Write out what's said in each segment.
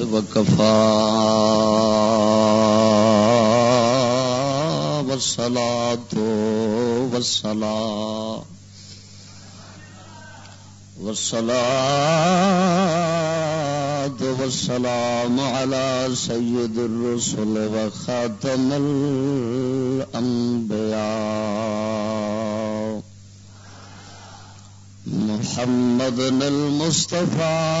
وكفى والصلاة والسلام والصلاة والسلام على سيد الرسل وخاتم الأنبياء محمد المصطفى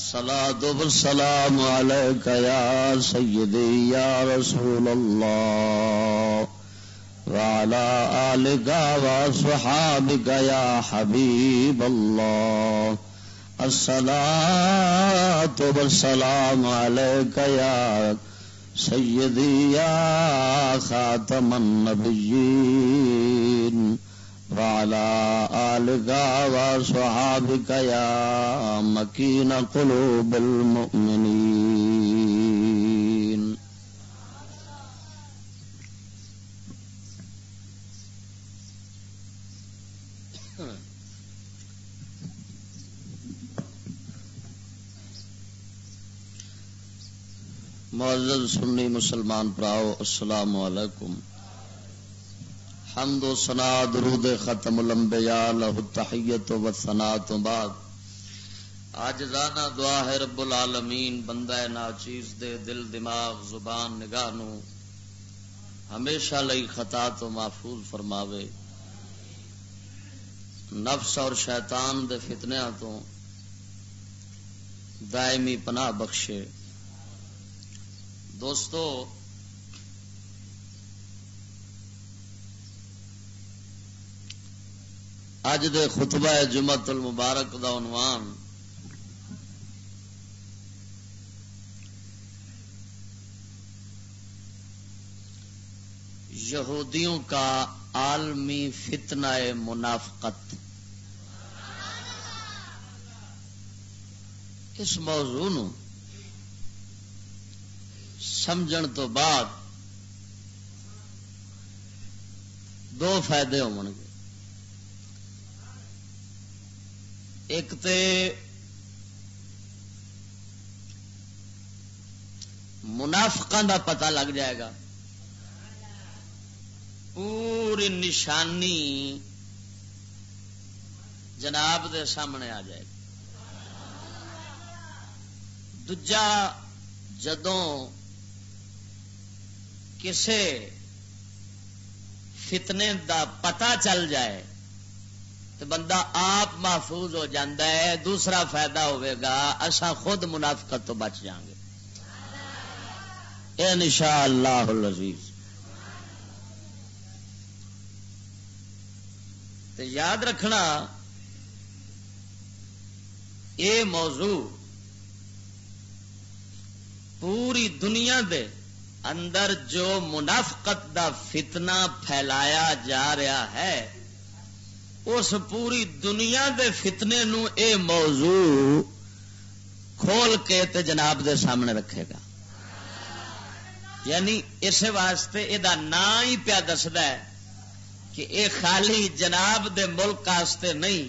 الصلاة والسلام عليك يا سيدي يا رسول الله وعلى آلك وصحابك يا حبيب الله. الصلاة والسلام عليك يا سيدي يا خاتم النبيين. وعلى آلك وصحابك يا مكين قلوب المؤمنين. معزز سنی مسلمان پراؤ السلام علیکم. حمد و سنا درود ختم الانبیاء لہ تحیت و ثنا تو بعد۔ آج رانا دعا ہے رب العالمین، بندہ ناچیز دے دل، دماغ، زبان، نگاہ نو ہمیشہ لئی خطا تو محفوظ فرماوے۔ نفس اور شیطان دے فتنیا تو دائمی پناہ بخشے۔ دوستو اج دے خطبہ جمعت المبارک دا عنوان یہودیوں کا عالمی فتنہ منافقت۔ اس موضوع نو سمجھن تو بعد دو فائدے ہو گے ایک تے منافقہ دا پتہ لگ جائے گا۔ پوری نشانی جناب دے سامنے آ جائے گی۔ دجا جدوں کسے فتنے دا پتہ چل جائے تو بندہ آپ محفوظ ہو جاندہ ہے، دوسرا فائدہ ہوئے گا اصا خود منافقت تو بچ جائیں گے۔ ان شاء اللہ العزیز۔ تو یاد رکھنا، یہ موضوع پوری دنیا دے اندر جو منافقت دا فتنہ پھیلایا جا رہا ہے اس پوری دنیا دے فتنے نو اے موضوع کھول کے تے جناب دے سامنے رکھے گا۔ یعنی اس واسطے یہ نام ہی پیا دستا ہے کہ اے خالی جناب دے ملک آستے نہیں،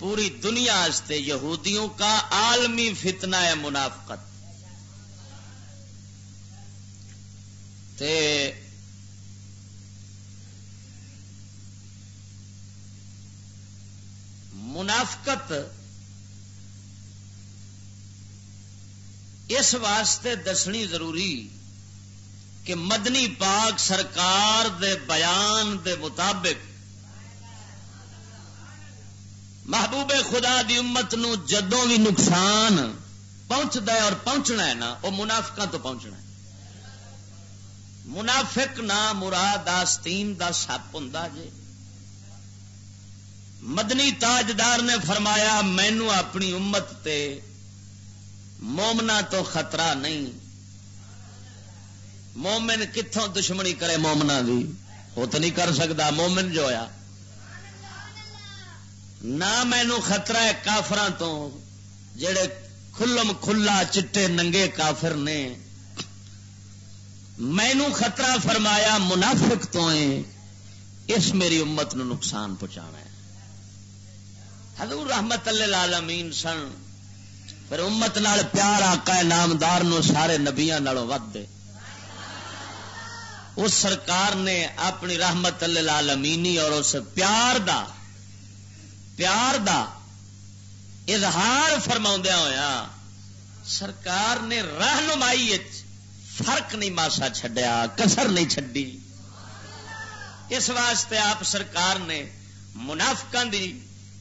پوری دنیا آستے یہودیوں کا عالمی فتنہ ہے منافقت۔ تے منافقت اس واسطے دسنی ضروری کہ مدنی پاک سرکار دے بیان دے مطابق محبوب خدا دی امت نو جدوں بھی نقصان پہنچتا ہے اور پہنچنا ہے نا، وہ منافقہ تو پہنچنا ہے۔ منافق نہ مراد آستین دا سپ ہوں جی مدنی تاجدار نے فرمایا، مینو اپنی امت تے مومنا تو خطرہ نہیں۔ مومن کتوں دشمنی کرے مومنا دی؟ وہ تو نہیں کر سکتا، مومن جو ہوا نہ مینو خطرہ ہے کافر تو، جڑے کھلم کھلا چٹے ننگے کافر نے۔ مینو خطرہ فرمایا، منافق تو اس میری امت نو نقصان پہنچا ہے۔ حضور رحمت اللہ العالمین سن۔ پھر امت نال پیار آقا نامدار نو سارے نبیا نالوں ود دے۔ اس سرکار نے اپنی رحمت العالمینی اور اس پیار دا پیار دا اظہار فرما ہوا سرکار نے رہنمائی فرق نہیں ماسا چھڈیا، کسر نہیں چڈی اس واسطے آپ سرکار نے منافقہ دی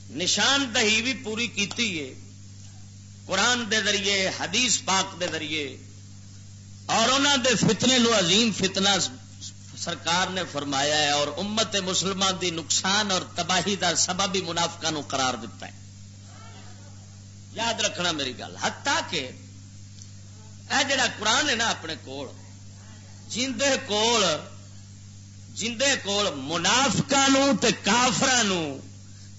نشاندہی بھی پوری کیتی ہے۔ قرآن دے ذریعے، حدیث پاک دے ذریعے۔ اور انہوں دے فتنے نو عظیم فتنہ سرکار نے فرمایا ہے اور امت مسلمان دی نقصان اور تباہی دا سبب بھی منافقہ نو قرار دیتا ہے۔ یاد رکھنا میری گل ہتا کہ اے جڑا قرآن ہے نا اپنے کول جندے کول جندے کول منافقہ نو تے کافرہ نو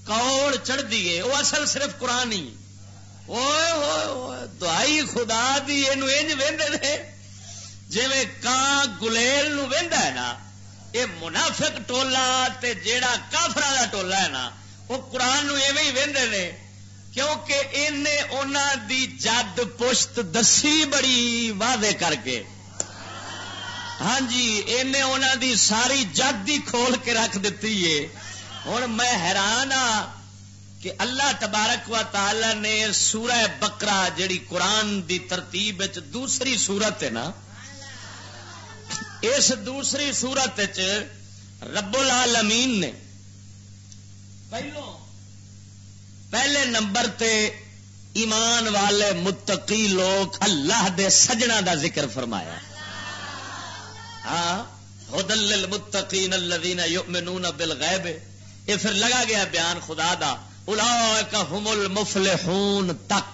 کوڑ چڑھ دیے وہ اصل صرف قرآن ہی۔ دعائی خدا دی یہ وہدے جی کان گلیل وہدا ہے نا یہ منافق ٹولا تے جیڑا کافر کا ٹولا ہے نا، وہ قرآن نو ایویں وہدے نے۔ کیونکہ انہیں دی جد پشت دسی بڑی واضح کر کے۔ ہاں جی انہیں دی ساری جد ہی کھول کے رکھ دیتی ہے۔ ہوں میں حیران ہاں کہ اللہ تبارک و تعالی نے سورہ بکرا جڑی قرآن دی ترتیب دوسری سورت ہے نا، اس دوسری سورت رب العالمین نے پہلو، پہلے نمبر تے ایمان والے متقی لوگ اللہ دے سجنا دا ذکر فرمایا۔ ہاں ہدل للمتقین الذین یؤمنون بالغیب۔ یہ پھر لگا گیا بیان خدا دا هم المفلحون تک۔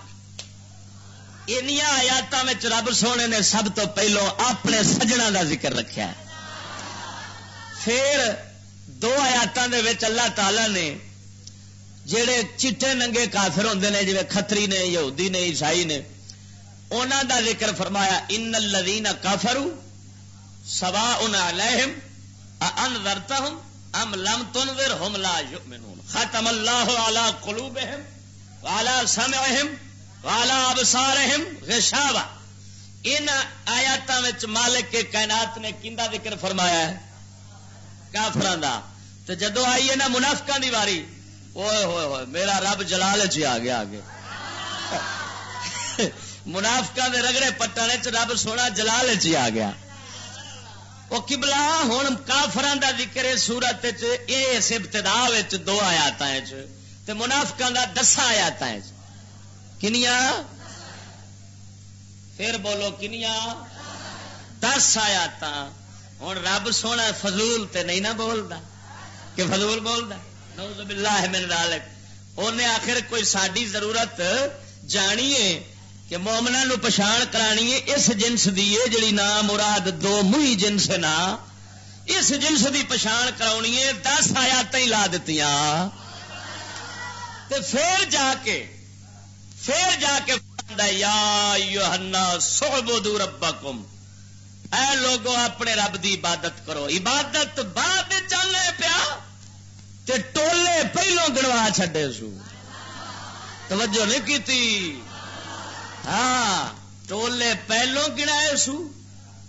آیات رب سونے نے سب تو پہلو اپنے سجنا دا ذکر رکھا ہے۔ پھر دو آیات اللہ تعالی نے جڑے چٹے ننگے کافر ہوں نے جی کتری نے، یہودی نے، عیسائی نے انہوں دا ذکر فرمایا، ان الذین کافروا سواء علیہم انذرتہم ام لم تنذرہم لا یؤمنون ختم اللہ علی قلوبہم وعلی سمعہم والا اب سارے گشاوا ان آیات مالک کے کائنات نے کندا ذکر فرمایا ہے؟ کافران دا. تو جدو آئی ہے نا منافقہ دی واری اوے ہوئے ہوئے، میرا رب جلال چ آ گیا آگے۔ منافقہ دے رگڑے پٹنے چ رب سونا جلال چ آ گیا۔ وہ کبلا ہوں کافران دا ذکر سورت اس ابتدا دو آیات منافقہ دا دسا آیات کنیا پھر بولو کنیا دس آیا ہوں رب سونا فضول تے نہیں نہ بولتا کہ فضول بولتا نوز باللہ من ذالک۔ انہیں آخر کوئی ساری ضرورت جانیے کہ مومنا نو پچھان کرانی ہے، اس جنس دی ہے جڑی نام مراد دو مہی جنس نا، اس جنس دی پچھان کرانی ہے، دس آیات ہی لا دیتی پھر جا کے، پھر جا کے یا سوبو ربکم۔ اے لوگو، اپنے رب دی عبادت کرو۔ عبادت بعد چلنے پیا، تے ٹولے پہلو گڑوا چھڈے سو۔ توجہ نہیں کی ہاں ٹولے پہلو گڑائے سو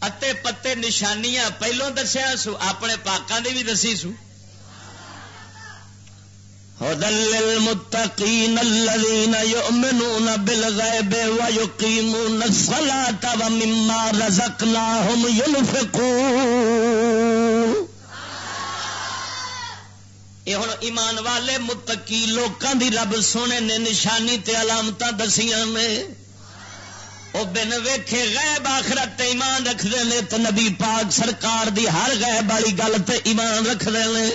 اتے پتے نشانیاں پہلو دسیا سو اپنے پاکوں دی بھی دسی سو۔ هدى للمتقين الذين يؤمنون بالغيب ويقيمون الصلاة ومما رزقناهم ينفقون یہ ہوں ایمان والے متقی لوکاں دی رب سونے نے نشانی تے علامت دسیاں نے وہ بن ویکھے غیب آخرت ایمان رکھتے ہیں تو نبی پاک سرکار دی ہر غیب والی گل تے ایمان رکھتے ہیں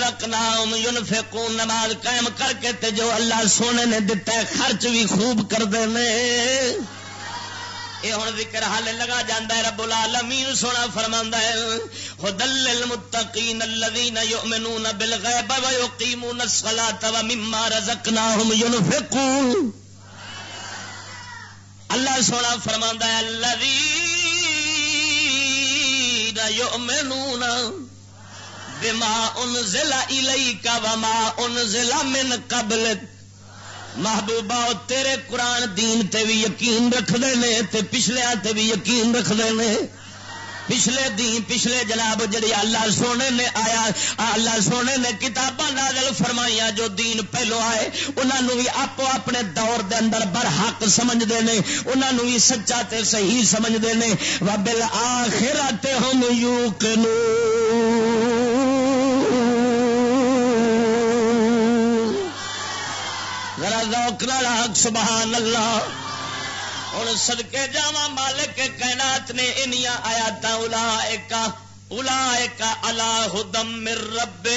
رکھنا نماز قائم کر کے تے جو اللہ سونے نے دتا ہے، خرچ بھی خوب کرتے ہیں یہ ہوں ذکر حال لگا جاندہ ہے، رب العالمین سونا فرما ہے۔ ہدل للمتقین الذین یؤمنون بالغیب ویقیمون الصلاة ومما رزقناہم ينفقون اللہ سونا فرما ہے، الذین یؤمنون بما انزل الیک وما انزل من قبل۔ محبوبہ تیرے قرآن دین تے بھی یقین رکھ دے نے، تے پچھلیاں تے بھی یقین رکھ دے نے۔ پچھلے دین، پچھلے جناب جڑی اللہ سونے نے آیا، اللہ سونے نے کتاباں نازل فرمائیاں جو دین پہلو آئے انہوں بھی آپ اپنے دور دے اندر برحق سمجھتے ہیں انہوں بھی سچا تے صحیح سمجھتے ہیں وبل آخرت ہم یوقنون۔ ذرا ذوق نال سبحان اللہ۔ ہوں سدکے جا مالک کائنات نے انیا آیات الا ایک الا ایک اللہ مر رب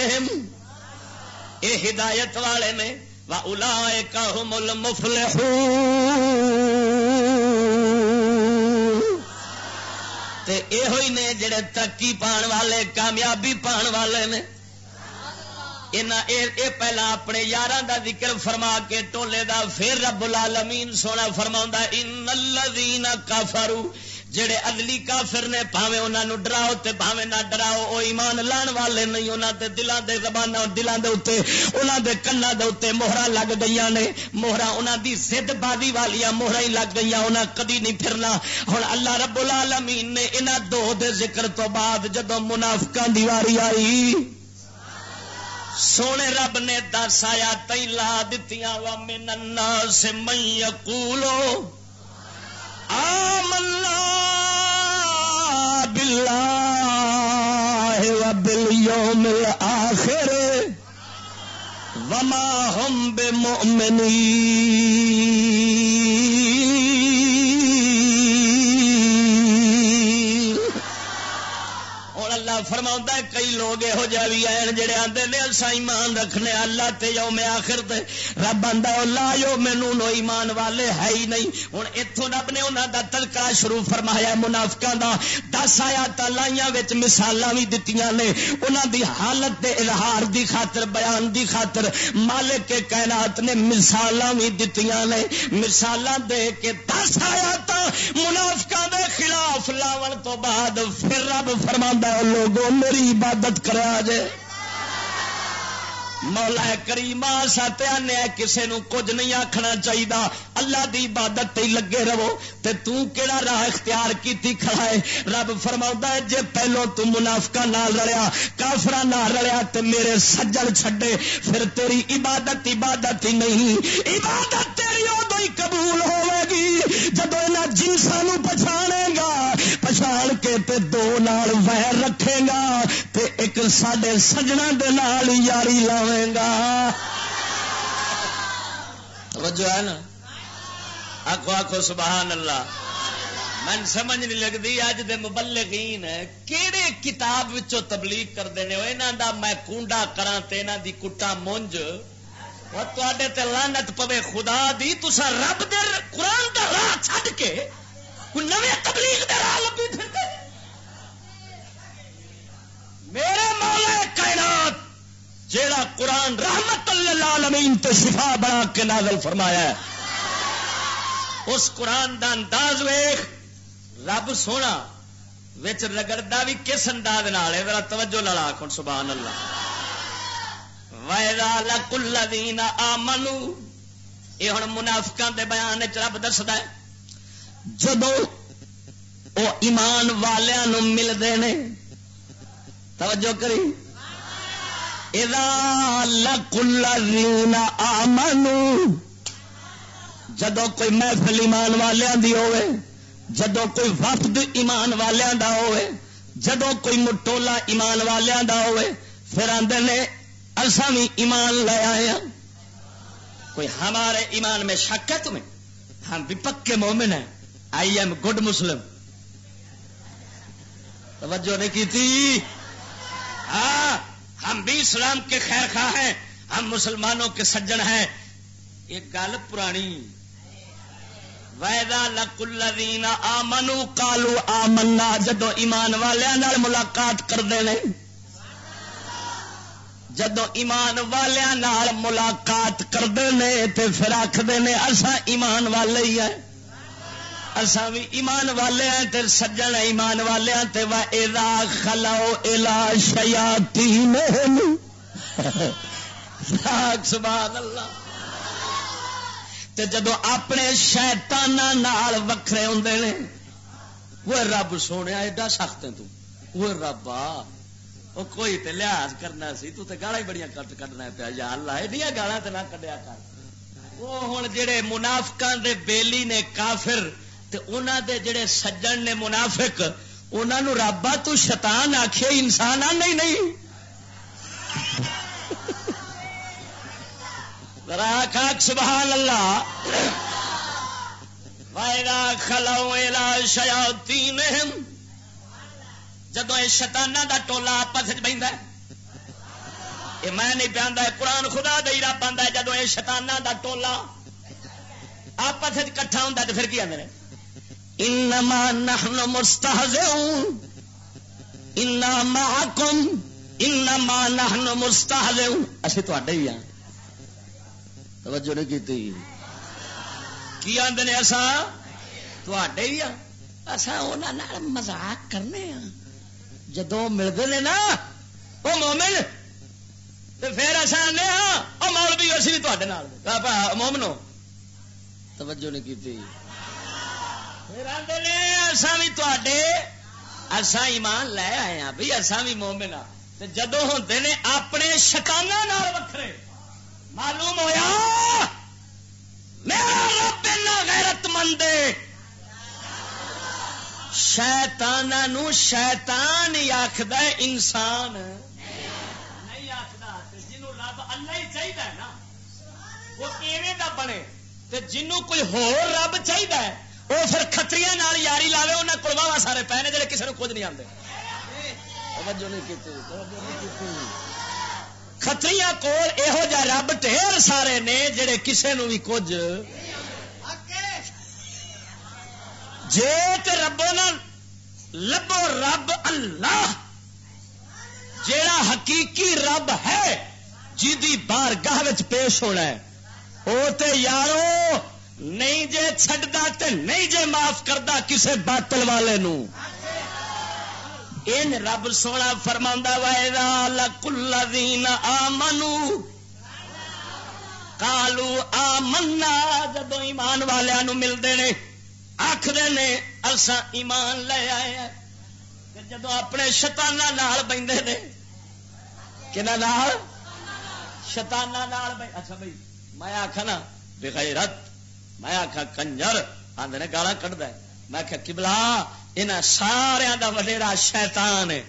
یہ ہدایت والے نے وا الا ایک مل مفل یہ نے جڑے ترقی پان والے، کامیابی پان والے نے اے پہلا اپنے یار دا ذکر فرما کے ٹولے دا پھر رب العالمین سونا فرما ان الذین کافروا جڑے ادلی کافر نے پاوے انہاں نو ڈراؤ تے پاوے نہ ڈراؤ، او ایمان لان والے نہیں، انہاں تے دلاں دے زباناں دلاں دے اوتے، انہاں دے کنا دے اوتے مہراں لگ گئیاں نے، مہراں انہاں دی زد بازی والیاں مہراں ہی لگ گئیاں، انہاں کدی نہیں پھرنا۔ ہن اللہ رب العالمین نے انہاں دو دے ذکر تو بعد جدوں منافقاں دی واری آئی سونے رب نے دس آیا تئی لا دتی وا من الناس من یقولو آمنا باللہ و بالیوم الاخر وما هم بمؤمنین۔ کئی لوگ یہو جہ بھی آئے جڑے آتے نے اصا ایمان رکھنے اللہ تے یوم آخر تے۔ رب آتا لا جو مینو نو ایمان والے ہے ہی نہیں۔ ہوں اتوں رب نے انہوں کا تلکا شروع فرمایا منافقہ دا۔ دس آیا تلائیاں مثال بھی دتی نے۔ انہوں دی حالت دے اظہار دی خاطر، بیان دی خاطر مالک کے کائنات نے مثال بھی دتی نے۔ مثال دے کے دس آیا منافقہ دے خلاف لاون تو بعد پھر رب فرما لوگوں میری بات عبادت کرا جائے مولا کریم سات آنے کسے نو کچھ نہیں آخنا چاہیے اللہ دی عبادت تے لگے رہو۔ تے تو کیڑا راہ اختیار کیتی کھڑا ہے؟ رب فرما ہے، جے پہلو تو منافقہ نہ لڑیا کافرا نہ لڑیا تے میرے سجل چھڈے۔ پھر تیری عبادت عبادت ہی نہیں۔ عبادت تیری ادو ہی قبول ہوے گی۔ جدو یہاں جنسا پچھاڑے گا، پچھاڑ کے تے دو نال ویر رکھے گا۔ تے ایک سڈے سجنا دے نال یاری لاوے ہوئے گا توجہ ہے نا؟ آخو آخو سبحان اللہ من سمجھ نہیں لگتی اج دے مبلغین کیڑے کتاب وچوں تبلیغ کرتے ہیں یہاں دا میں کنڈا کرا دی کٹا مونج۔ تے تے لانت پوے خدا دی تسا رب دے قرآن دا راہ چھڈ کے کوئی نویں تبلیغ دے راہ لبی پھرتے۔ میرے مولا کائنات جیڑا قرآن رحمت اللہ تے شفا بنا کے نازل فرمایا ہے، اس قرآن دا انداز ویخ رب سونا وچ رگڑتا بھی کس انداز نال ذرا توجہ لڑا کھن سبحان اللہ۔ ویدا لکل دین آ منو یہ ہوں منافقہ دے بیان وچ رب دستا ہے، جب وہ ایمان والیاں والوں ملتے ہیں توجہ کری۔ لکل دین آ منو جدو کوئی محفل ایمان والوں کی ہوئے، جدو کوئی وفد ایمان والوں کا ہوئے، جدو کوئی مٹولا ایمان والوں کا ہوئے، پھر آدھے نے اصا بھی ایمان لے آئے ہیں کوئی ہمارے ایمان میں شک ہے تمہیں؟ ہم بھی پکے مومن ہیں۔ آئی ایم گڈ مسلم توجہ نہیں کی تھی؟ ہاں۔ ہم بھی اسلام کے خیر خواہ ہیں، ہم مسلمانوں کے سجن ہیں۔ ایک گل پرانی۔ ویدا لکل آ منو کالو آ منا جدو ایمان والوں ملاقات کرتے ہیں جدو ایمان والوں ملاقات کرتے ہیں تو پھر آخر نے اصا ایمان والے ہی ہے اصا بھی ایمان والے ہیں تے سجن ایمان والے ہیں تے وا خلو الا شیاتی سبحان اللہ. تے جدو اپنے شیتان وکھرے ہوں نے، وہ رب سونے، ایڈا سخت ہے تو. وہ ربا وہ کوئی تے لحاظ کرنا سی، تو تے گالا ہی بڑی کٹ کٹنا پیا. یا اللہ یہ گالا تے نہ کڈیا کر. وہ ہوں جڑے منافقاں دے بیلی نے کافر تے انہاں دے جڑے سجن نے منافق، انہاں نو ربا تو شیطان آکھے انسان آ نہیں نہیں ذرا کاک سبحان اللہ وَإِذَا خَلَوْا إِلَى شَيَاطِينِهِمْ جدو یہ شتانہ دا ٹولا آپس بہت یہ میں نہیں پہ قرآن خدا دے را پہ جدو یہ شتانہ دا ٹولا آپس کٹھا ہوں تو پھر کی آدھے انما نحن مستہزئون انما معکم انما نحن مستہزئون اسی تواڈے ہی ہیں۔ توجہ نہیں کیتی۔ کی آندے نے اسا تواڈے ہی ہیں۔ اسا انہاں نال مذاق کرنے ہیں۔ جدو ملتے ہیں نا وہ مومن تو پھر اصا آنے ہاں وہ مول بھی اسی بھی تے مومنو۔ توجہ نہیں کی پھر آتے اصا بھی تے اصا ایمان لے آئے ہیں بھائی اصا بھی مومن ہاں۔ جدو ہوتے نے اپنے شکانہ نال وکھرے، معلوم ہوا میرا رب غیرت مند شیتان شیتان ہی آخد انسان۔ نہیں آخر جنوں رب اللہ ہی چاہیے نا، وہ ایویں کا بنے جنوں کوئی ہور رب چاہیے وہ پھر کتری یاری لاوے انہیں کلوا سارے پے نے جڑے کسی نے کچھ نہیں آتے کتری کول یہو جہ رب ٹھیر سارے نے جڑے کسی بھی کچھ۔ جے تے ربو نا لبو رب اللہ جیڑا حقیقی رب ہے جی بار گاہ پیش ہونا ہے۔ وہ تے یارو نہیں جے چڈتا تے نہیں جے معاف کرتا کسے باطل والے نو۔ ان رب سونا فرما وائرا لکل دین آ منو کالو آ منا جدو ایمان والوں ملتے ہیں آخر نے اسا ایمان لے آئے جدو اپنے شتانہ نال بہتے نے کہ شتانہ نال بہ اچھا بھائی، میں آخا نا، بغیرت میں آخا کنجر آدھے نے گالا کٹ دے میں آخیا کبلا یہاں سارا دا وڈیرا شیطان ہے۔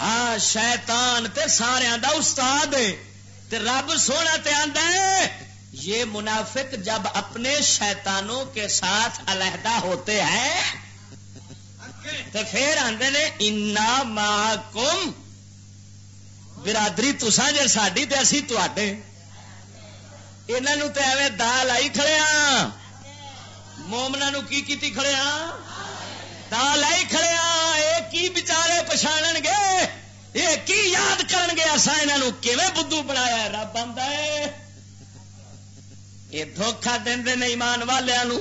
ہاں شیطان تے سارا دا استاد ہے۔ تے رب سونا تے آندا ہے، یہ منافق جب اپنے شیطانوں کے ساتھ علیحدہ ہوتے ہیں تو پھر آدھے نے انا محکم برادری تسا جی ساری تو اسی تے یہاں تو ایویں دال آئی کھڑے ہاں مومنا کی کیتی کھڑے ہاں دال آئی کھڑے ہاں یہ کی بچارے پچھاڑ گے یہ کی یاد کر گے اصا یہ بدھو بنایا رب آتا ہے یہ دھوکھا دے ایمان والوں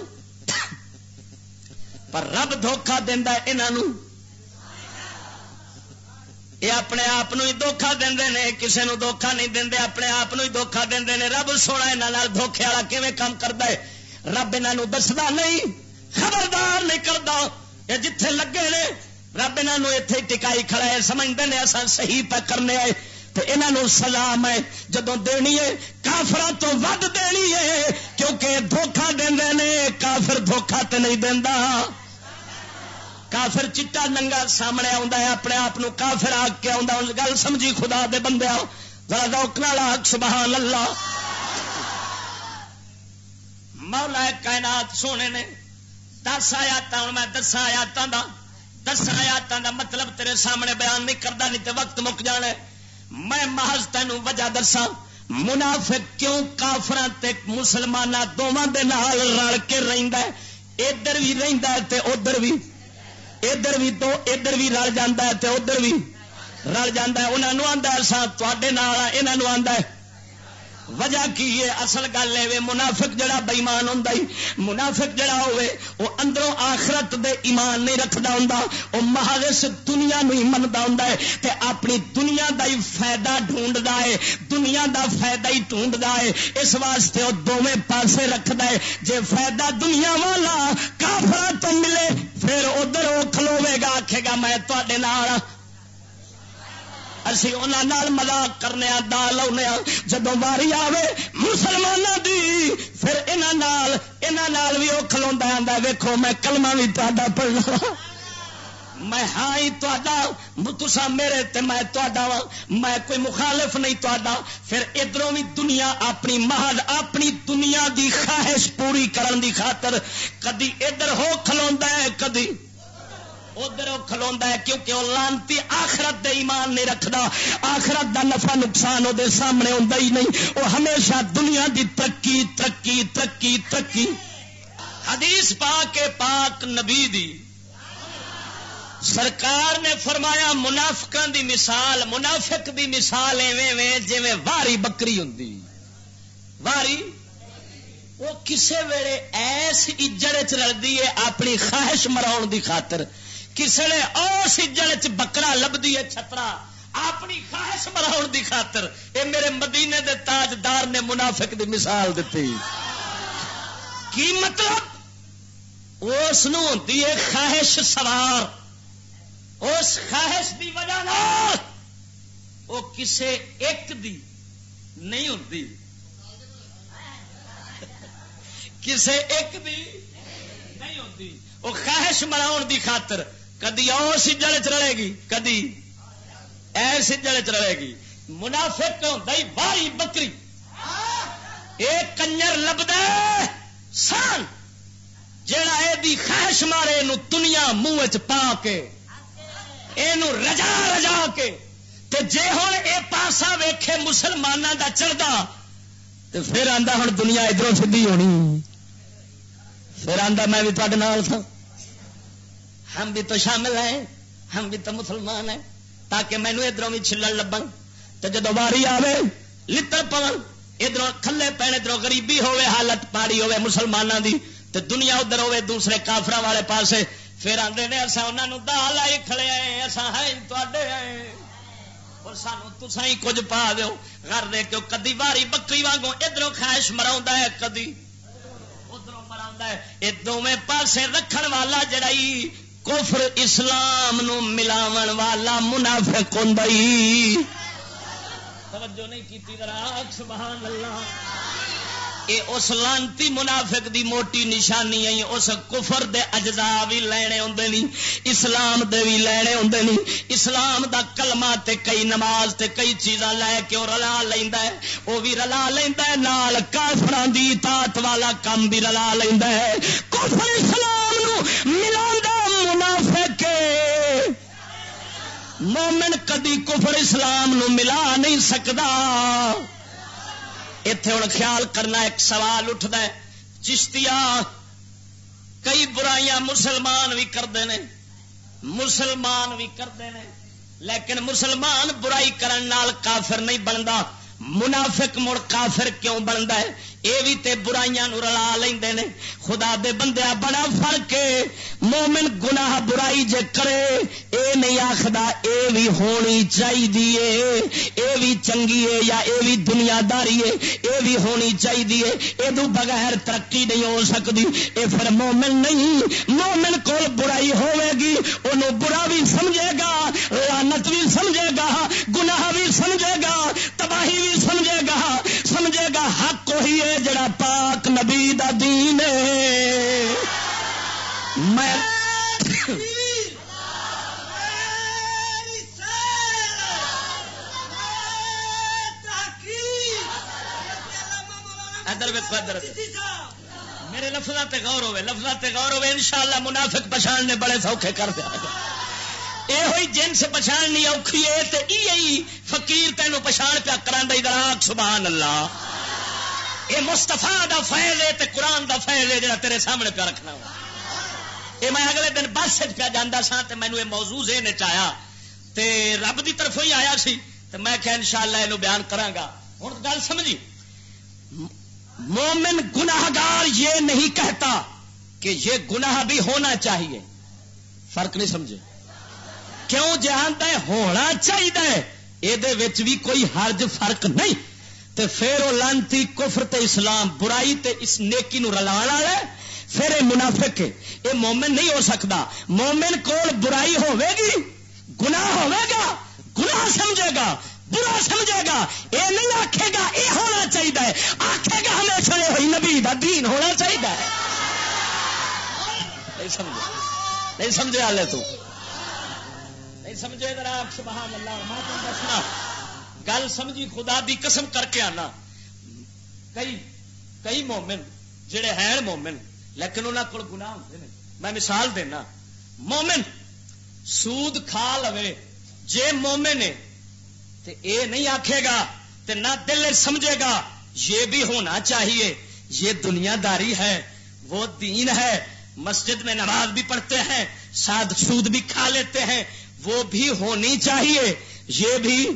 پر رب دھوکھا دینا انہوں یہ اپنے آپ ہی دھوکھا دے کسی نو دھوکھا نہیں دے اپنے آپ ہی دھوکھا دے رب سونا یہاں دھوکھے والا کیون کام کرتا ہے؟ رب یہاں دستا نہیں، خبردار نہیں کرتا یہ جتھے لگے نے، رب یہاں اتے ٹکائی کھڑا ہے سمجھتے ہیں اصا صحیح پہ کرنے آئے۔ تو یہاں سلام ہے جدو دینی ہے کافر تو ود دینی ہے۔ کیونکہ دھوکھا دے کافر دھوکھا تو نہیں دینا کافر چٹا ننگا سامنے آ اپنے آپ کافر آ کے گل سمجھی خدا دے بندے ذرا روکنا لاک سبحان اللہ۔ مولا کائنات سونے نے دس آیات ہوں میں دسا آیاتوں کا دس آیاتوں کا مطلب تیرے سامنے بیان نہیں کرتا نہیں تو وقت مک جانا میں محض تین وجہ دسا منافق کیوں کافر مسلمان دونوں کے نال رل کے رہتا ہے؟ ادھر بھی رہتا ہے تے ادھر بھی۔ ادھر بھی تو ادھر بھی رل جا ادھر بھی رل جا انہوں آتا سا تے یہاں ہے۔ وجہ کی ہے اصل گل ہے منافق جڑا بےمان ہوں منافق جڑا ہوئے وہ اندروں آخرت دے ایمان نہیں رکھتا ہوں وہ مہارس دنیا ہی منتا ہوں تے اپنی دنیا دا ہی فائدہ ڈھونڈتا ہے، دنیا دا فائدہ ہی ڈھونڈتا ہے، اس واسطے وہ دونوں پاسے رکھتا ہے، جے فائدہ دنیا والا کافر تو ملے، پھر ادھر وہ کھلوے گا آخے گا میں تے اسی انہوں مزاق کرنے دا لاؤنے جب واری آوے مسلمانوں دی، پھر انہوں بھی وہ کھلوا آتا ویکو میں کلمہ بھی تا پڑھنا۔ میں ہاں ہی تسا میرے تے میں تا میں کوئی مخالف نہیں تا پھر ادھروں بھی دنیا اپنی محل اپنی دنیا دی خواہش پوری کرن دی خاطر کدی ادھر ہو کھلوا ہے، کدی ادھر وہ کھلوا ہے کیونکہ وہ لانتی آخرت دے ایمان نہیں رکھتا آخرت دا نفع نقصان وہ سامنے آتا ہی نہیں۔ وہ ہمیشہ دنیا دی ترقی ترقی ترقی ترقی۔ حدیث پا کے پاک نبی دی۔ سرکار نے فرمایا منافق دی مثال، منافق دی مثال ایویں جی واری بکری ہوں واری؟ وہ کسے ویلے ایس اجڑ چ رلتی ہے، اپنی خواہش مراؤ دی خاطر۔ کسی نے اس چ بکرا لبھی ہے چھترا، اپنی خواہش مراؤ دی خاطر اے میرے مدینے دے تاجدار نے منافق دی مثال دیتی کی مطلب؟ اس ہوتی ہے خواہش سوار۔ اس خواہش دی وجہ وہ کسے ایک دی نہیں ہوتی کسے ایک دی نہیں ہوتی وہ خواہش مراؤ دی خاطر کدی اور سجڑ چ رہے گی، کدی ای سجڑ چ رہے گی۔ منافق ہوتا باری بکری۔ ایک کنجر لبد سان۔ جڑا یہ خواہش مارے نو دنیا منہ چ پا کے یہ رجا رجا کے۔ تے جے ہوں اے پاسا ویکھے مسلمانوں دا چڑھتا تو پھر آتا ہوں دنیا ادھر سدھی ہونی۔ پھر آتا میں بھی تے تھا ہم بھی تو شامل ہیں، ہم بھی تو مسلمان ہیں، تاکہ مینو ادھر بھی چلن لبن تو جدو باری آئے لڑ پون ادھر کھلے پے ادھر گریبی ہوے حالت پاڑی ہوے مسلمانوں دی۔ تو دنیا ادھر ہوے دوسرے کافر والے پاسے۔ پھر آتے نے اصا انہوں دال آئی کھڑے آئے اصا ہے تے اور سانو تسا ہی کچھ پا دو گھر دے کیوں کدی باری بکری وانگو ادھر خواہش مرا ہے، کدی ادھر مرا ہے۔ یہ دونوں پاسے رکھن والا جڑائی کفر اسلام نو ملاو والا منافق ہوں توجہ نہیں کی سبحان اللہ۔ اے اس لانتی منافق دی موٹی نشانی ہے اس کفر دے اجزا بھی لینے ہوں نہیں اسلام دے بھی لینے ہوں نہیں اسلام دا کلمہ تے کئی نماز تے کئی چیزاں لے کے وہ رلا لینا ہے وہ بھی رلا لینا ہے نال کافران دی اطاعت والا کام بھی رلا لینا ہے۔ کفر اسلام ملا منافق مومن کدی کفر اسلام نو ملا نہیں سکتا اتے ہوں خیال کرنا ایک سوال اٹھتا ہے۔ چشتیا کئی برائیاں مسلمان بھی کرتے ہیں مسلمان بھی کرتے ہیں لیکن مسلمان برائی کرن نال کافر نہیں بنتا منافق مڑ کافر کیوں بنتا ہے؟ یہ بھی تے برائیاں نو رلا لیندے نے۔ خدا دے بندیا بڑا فرق ہے۔ مومن گناہ برائی جے کرے، اے نہیں آخدا اے بھی ہونی چاہیے اے۔ بھی چنگی ہے یا اے بھی دنیا داری ہے اے بھی ہونی چاہیے اے۔ دو بغیر ترقی نہیں ہو سکتی اے پھر مومن نہیں۔ مومن کول برائی ہوے گی انہوں برا بھی سمجھے گا لانت بھی سمجھے گا، گناہ بھی سمجھے گا، تباہی بھی سمجھے گا۔ سمجھے گا، حق وہی ہے جڑا پاک نبی دا دین میں میرے لفظ غور ہوے لفظ غور ہوے انشاءاللہ منافق پچھاڑنے بڑے سوکھے کر دیا۔ یہ ہوئی جنس پچھاڑنی اوکھی ہے تے ای فقیر تینوں پچھاڑ پیا کرا دراک سبحان اللہ۔ یہ مستفا دا فیض ہے تے قرآن دا فیض ہے جڑا تیرے سامنے پیا رکھنا ہوا یہ میں اگلے دن بس پیا جانا سا تے مینو یہ موضوع یہ چایا تے رب دی طرف ہی آیا سی۔ تے میں کہ انشاءاللہ یہ بیان کرا گا ہوں گل سمجھی۔ مومن گناہگار یہ نہیں کہتا کہ یہ گناہ بھی ہونا چاہیے۔ فرق نہیں سمجھے۔ کیوں جانتا ہے ہونا چاہیے یہ بھی کوئی حرج فرق نہیں۔ تے پھر وہ لانتی کفر تے اسلام، برائی تے اس نیکی نو رلا ہے۔ پھر یہ منافق ہے۔ یہ مومن نہیں ہو سکتا مومن کول برائی ہوے گی گناہ ہوے گا گناہ سمجھے گا، برا سمجھے گا۔ یہ نہیں آکھے گا یہ ہونا چاہیے آکھے گا ہمیشہ یہ ہوئی، نبی دا دین ہونا چاہیے نہیں سمجھے۔ نہیں سمجھے ہالے تو۔ سمجھے ذرا، سبحان اللہ دسنا، گل سمجھی خدا دی قسم کر کے آنا۔ کئی کئی مومن جڑے ہیں مومن، لیکن انہوں کو گنا ہوتے ہیں میں مثال دینا، مومن سود کھا لو جے مومن ہے تو اے نہیں آکھے گا، تے نہ دل سمجھے گا، یہ بھی ہونا چاہیے۔ یہ دنیا داری ہے، وہ دین ہے۔ مسجد میں نماز بھی پڑھتے ہیں، ساتھ سود بھی کھا لیتے ہیں۔ وہ بھی ہونی چاہیے۔ یہ بھی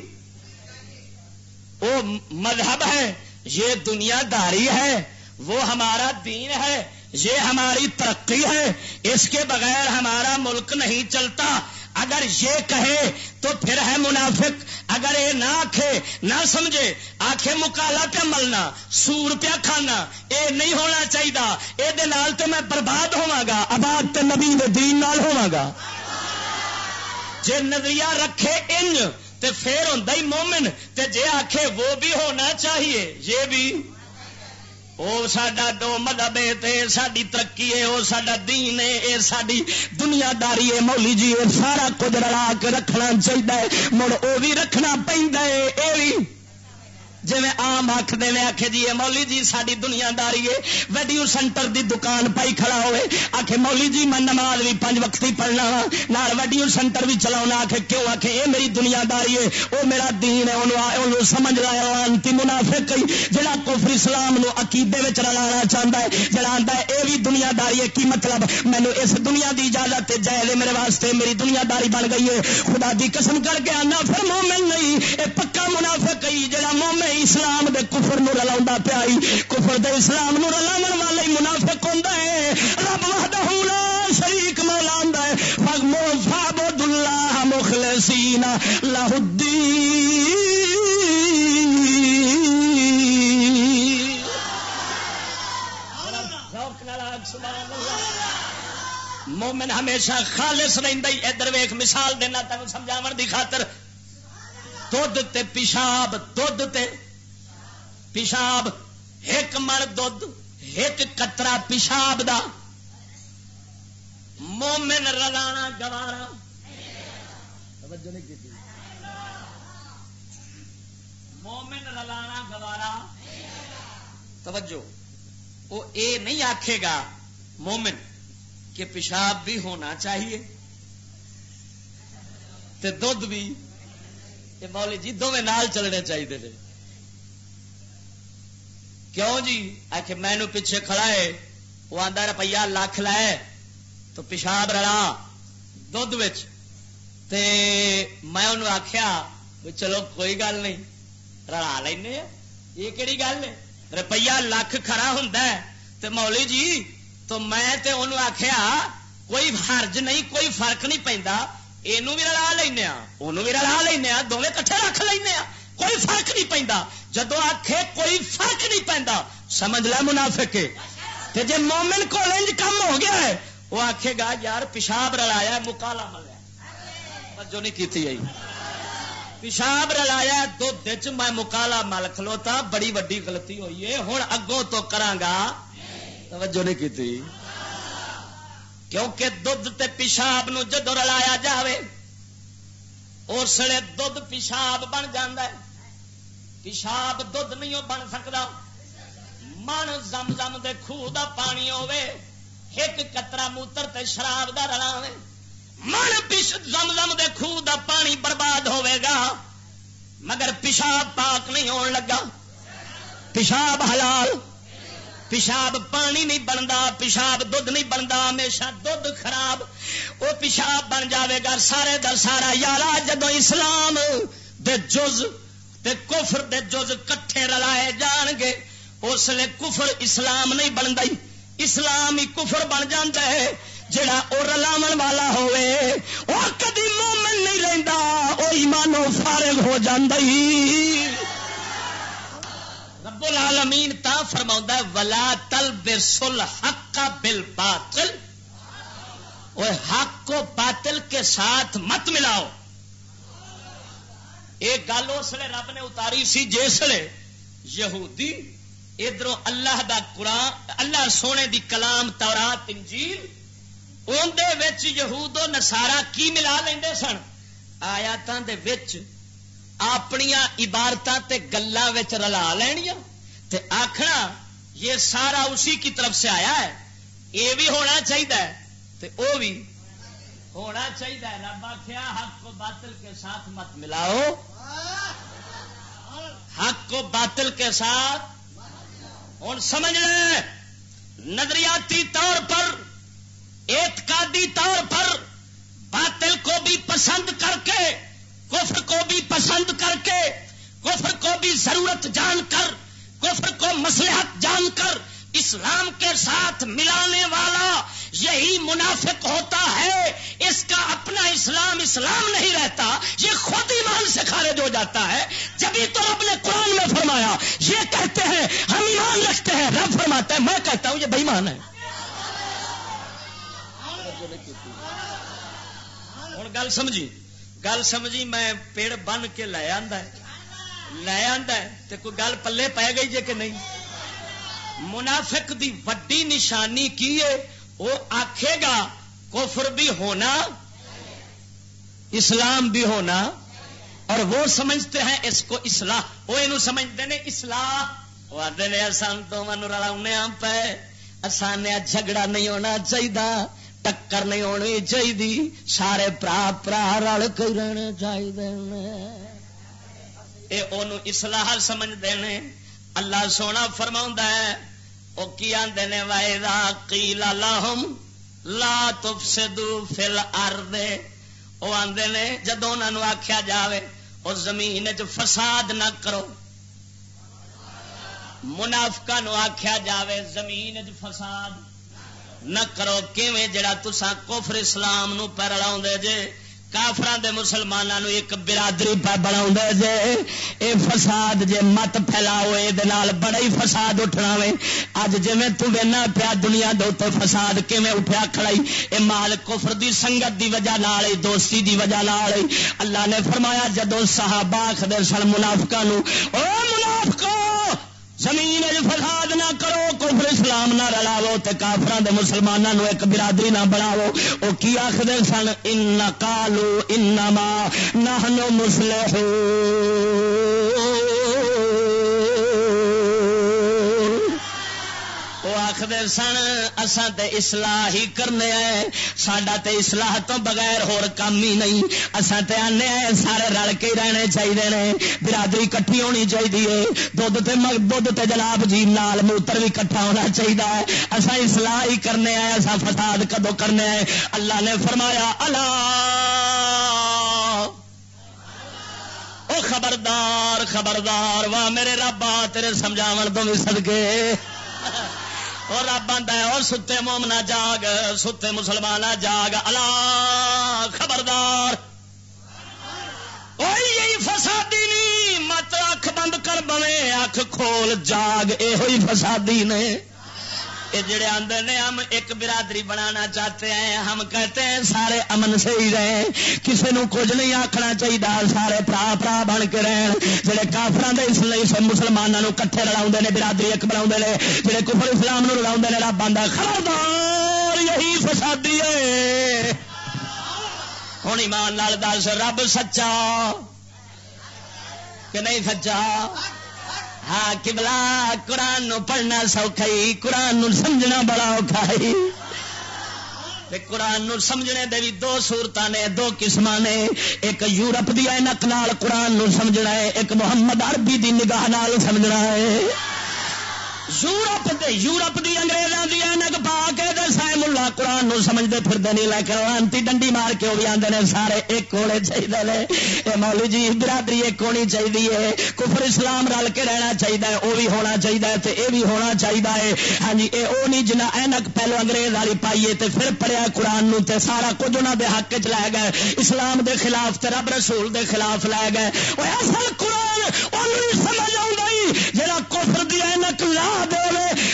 وہ مذہب ہے، یہ دنیا داری ہے، وہ ہمارا دین ہے، یہ ہماری ترقی ہے۔ اس کے بغیر ہمارا ملک نہیں چلتا۔ اگر یہ کہے تو پھر ہے منافق۔ اگر یہ نہ آخے نہ سمجھے آخے مکالا پہ ملنا، سور پیا کھانا یہ نہیں ہونا چاہیے یہ میں برباد ہوا گا، آباد تے نبی دین نال ہوا گا۔ جے نظریہ رکھے انج، تے پھر ہوں مومن، تے جے آکھے وہ بھی ہونا چاہیے، یہ بھی۔ وہ سڈا دو مذہب ہے ساری ترقی ہے وہ سڈا دین ہے یہ ساری دنیا داری ہے۔ مولی جی سارا کچھ رلا کے رکھنا چاہیے مڑ وہ بھی رکھنا پہ یہ بھی۔ جی میں آم آخر نے آخے جی مولی جی ساری دنیا داری ہے ویڈیو سینٹر دی دکان پائی کھڑا ہوئے آخے مولی جی میں نماز بھی پانچ وقت ہی پڑھنا وا نال ویڈیو سینٹر بھی چلا آخے کیوں؟ آخے یہ میری دنیا داری ہے وہ میرا دین ہے انہوں سمجھ لایا انتی منافع کئی جہاں کفر اسلام نو عقیدے رلا چاہتا ہے جڑا آتا ہے یہ بھی دنیا داری ہے کی مطلب؟ مینو اس دنیا دی اجازت جائے میرے واسطے میری دنیا داری بن گئی ہے خدا دی قسم کر کے آنا پھر مومن نہیں یہ پکا منافع کئی جہاں مومن اسلام دے کفر نو رلا پیا کفر دے اسلام نو رلاو والے منافق ہوں رب وحدہ لا شریک مولا ہے۔ فعبد اللہ مخلصین لہ الدین۔ مومن ہمیشہ خالص رہتا ادھر ویخ مثال دینا تین سمجھاو دی خاطر۔ دھد تے پیشاب دھد تے پیشاب، ایک من دھد ایک کترا پیشاب دا۔ مومن رلانا گوارا۔ مومن رلانا گوارا۔ توجہ۔ وہ اے نہیں آکھے گا مومن کہ پیشاب بھی ہونا چاہیے تے دھد بھی۔ مولی جی دونوں نال چلنے چاہیے کیوں جی؟ آ کے مینو پیچھے کھڑا ہے۔ وہ آدھا روپیہ لکھ لائے تو پیشاب رلا دھد میں انہوں آخیا چلو کوئی گل نہیں، رلا لینا یہ کہڑی گل ہے؟ روپیہ لاکھ کھڑا ہوں تے مولی جی تو میں تے انہوں آخیا کوئی حرج نہیں، کوئی فرق نہیں پہنتا یہ رلا لینا انہوں بھی رلا لینا دونوں کٹھے رکھ لینا کوئی فرق نہیں پہنتا جدو آخے کوئی فرق نہیں پہنتا سمجھ لے منافق۔ تے جے مومن کو لنج کم ہو گیا ہے وہ آخے گا، یار پیشاب رلایا مکالا ملیا جو نہیں کی پیشاب رلایا دھد میں مکالا مل کھلوتا، بڑی وڈی غلطی ہوئی ہے۔ ہوں اگوں تو کرانگا توجہ نہیں کی کیونکہ دھد تے پیشاب نو جدو رلایا جاوے اس لیے دھد پیشاب بن جاندہ ہے۔ پیشاب دھد نہیں بن سکتا من زم زم دے خوہ دا پانی ہوے ایک کترا موتر تے شراب دا رلاوے من پش زم زم دے خوہ دا پانی برباد ہوے گا، مگر پیشاب پاک نہیں ہون لگا۔ پیشاب حلال، پیشاب پانی نہیں بنتا پیشاب دھد نہیں بنتا ہمیشہ دھد خراب۔ وہ پیشاب بن جاوے گا سارے در سارا۔ یار جدو اسلام دے جز دے کفر دے جز کٹھے رلائے جان گے اس لیے کفر اسلام نہیں بنتا۔ اسلام ہی کفر بن جاتا ہے، جڑا وہ رلاو والا ہوئے وہ کدی مومن نہیں رہتا وہ ایمانو فارغ ہو جاتا ہی۔ رب العالمین تا فرما ولا تل بسل حق کا بل باطل حق کو باطل کے ساتھ مت ملاؤ۔ ایک گل اس لیے رب نے اتاری سی جسے یہودی ادھر اللہ دا قرآن، اللہ سونے دی کلام، تورات، انجیل اندر یہود و نسارا کی ملا لیں سن؟ آیاتوں دے وچ اپنیا عبارت گلا رلا لینیا تے آخنا یہ سارا اسی کی طرف سے آیا ہے؟ یہ بھی ہونا چاہیے تے او بھی ہونا چاہیے رب آخیا حق کو باطل کے ساتھ مت ملاؤ۔ حق کو باطل کے ساتھ ہوں سمجھ لیں نظریاتی طور پر، اعتقادی طور پر باطل کو بھی پسند کر کے، کفر کو بھی پسند کر کے، کفر کو بھی ضرورت جان کر، کفر کو مسلحت جان کر اسلام کے ساتھ ملانے والا یہی منافق ہوتا ہے، اس کا اپنا اسلام اسلام نہیں رہتا، یہ خود ایمان سے خارج ہو جاتا ہے۔ جبھی تو رب نے قرآن میں فرمایا، یہ کہتے ہیں، ہم ایمان رکھتے ہیں۔ رب فرماتا ہے، میں کہتا ہوں، یہ بےمان ہے۔ ہوں، گل سمجھی۔ گل سمجھی، میں پیڑ بن کے لے آدھا لے آدھا تو کوئی گل پلے پی گئی جی کہ نہیں؟ منافق دی وڈی نشانی کی ہے؟ وہ آکھے گا، کفر بھی ہونا، اسلام بھی ہونا۔ اور وہ سمجھتے ہیں اس کو اصلاح۔ وہ یہ سمجھتے ہیں اصلاح۔ وہ آتے ہیں آسان تو من رلا پہ آسان جھگڑا نہیں ہونا چاہیے ٹکر نہیں ہونی چاہیے سارے برا برا رل کے رہنے چاہیے یہ اصلاح سمجھتے ہیں اللہ سونا فرما ہے وہ کی آدھے وائدا کی لالا ہم لا تفسدو فل ارد وہ آدھے نے جدو انہوں آخیا جاوے اور زمین چ فساد نہ کرو۔ منافقہ نو آخیا جاوے، زمین چ فساد نہ کرو۔ کیویں جڑا تسا کفر اسلام نو پہ رلا جے؟ کافران دے مسلمانوں ایک برادری پہ بنا جے، اے فساد جے مت پھیلاؤ یہ بڑا ہی فساد اٹھنا وے۔ اج جی تنا پیا دنیا دو تو فساد کیویں اٹھیا کھڑائی؟ اے مال کفر دی سنگت دی وجہ لال دوستی دی وجہ لال اللہ نے فرمایا جدو صحابہ آخر سن منافقہ نو، او منافقہ زمین فساد نہ کرو، کفر اسلام نہ رلاو تے کافران دے مسلمانوں ایک برادری نہ بناو او کی آخر سن؟ ان کالو انما نحنو مسلحون آخر سن، اساں تے اصلاح ہی کرنے آئے۔ ساڈا تے اصلاح تو بغیر ہور کام ہی نہیں۔ اساں تے آنے آئے، سارے رل کے رہنے چاہیے نے۔ برادری کٹھی ہونی چاہیے دھد تے دھد تے جناب جی لال موتر بھی کٹھا ہونا چاہیے اساں اصلاح ہی کرنے آئے، اساں فساد کدو کرنے آئے۔ اللہ نے فرمایا اللہ او خبردار خبردار، واہ میرے ربا تیرے سمجھاو تو بھی سدگے اور رب آتا ہے، اور ستے مومنا جاگ، ستے مسلمان جاگ۔ اللہ خبردار۔ یہی فسادی نہیں، مت اکھ بند کر بنے اکھ کھول جاگ۔ یہ فسادی نے۔ یہ جڑے آدھے نے ہم ایک برادری بنانا چاہتے ہیں، ہم کہتے ہیں سارے امن سے ہی رہے کسی نو کچھ نہیں آخنا چاہیے سارے برا برا بن کے رہن جڑے کافران دے اس لیے مسلمانوں کٹھے لڑاؤ نے، برادری ایک بنا نے، جڑے کفر اسلام نو لڑاؤ نے، رب آدھا خبردار، یہی فسادی ہے۔ ہوں ایمان لال دس، رب سچا کہ نہیں سچا؟ ہاں کبلا قرآن نو پڑھنا سوکھا ہی، قرآن نو سمجھنا بڑا اوکھا ہی۔ قرآن نو سمجھنے دے بھی دو سورت نے، دو قسم نے۔ ایک یورپ دی نال قرآن نو سمجھنا ہے۔ ایک محمد عربی دی نگاہ نال سمجھنا ہے۔ یورپ دے یورپ دی انگریزاں دی اینک پا کے تے سائے ملا قرآن نو سمجھدے پھردے نہیں، لیکن انتی ڈنڈی مار کے بھی آندے نے، سارے ایک ہونے چاہیے نے۔ اے مولوی جی برادری ایک ہونی چاہیے کفر اسلام رل کے رہنا چاہیے وہ بھی ہونا چاہیے تے اے بھی ہونا چاہیے ہاں جی اے او نہیں جنہ اینک پہلو انگریز والی پائیے تے پھر پڑھیا قرآن نو تے سارا کچھ انہاں دے حق چ لے گئے۔ اسلام دے خلاف تے رب رسول دے خلاف لے گئے۔ او اصل قرآن اونوں سمجھ آؤں جڑا کفر دی اینک لا دے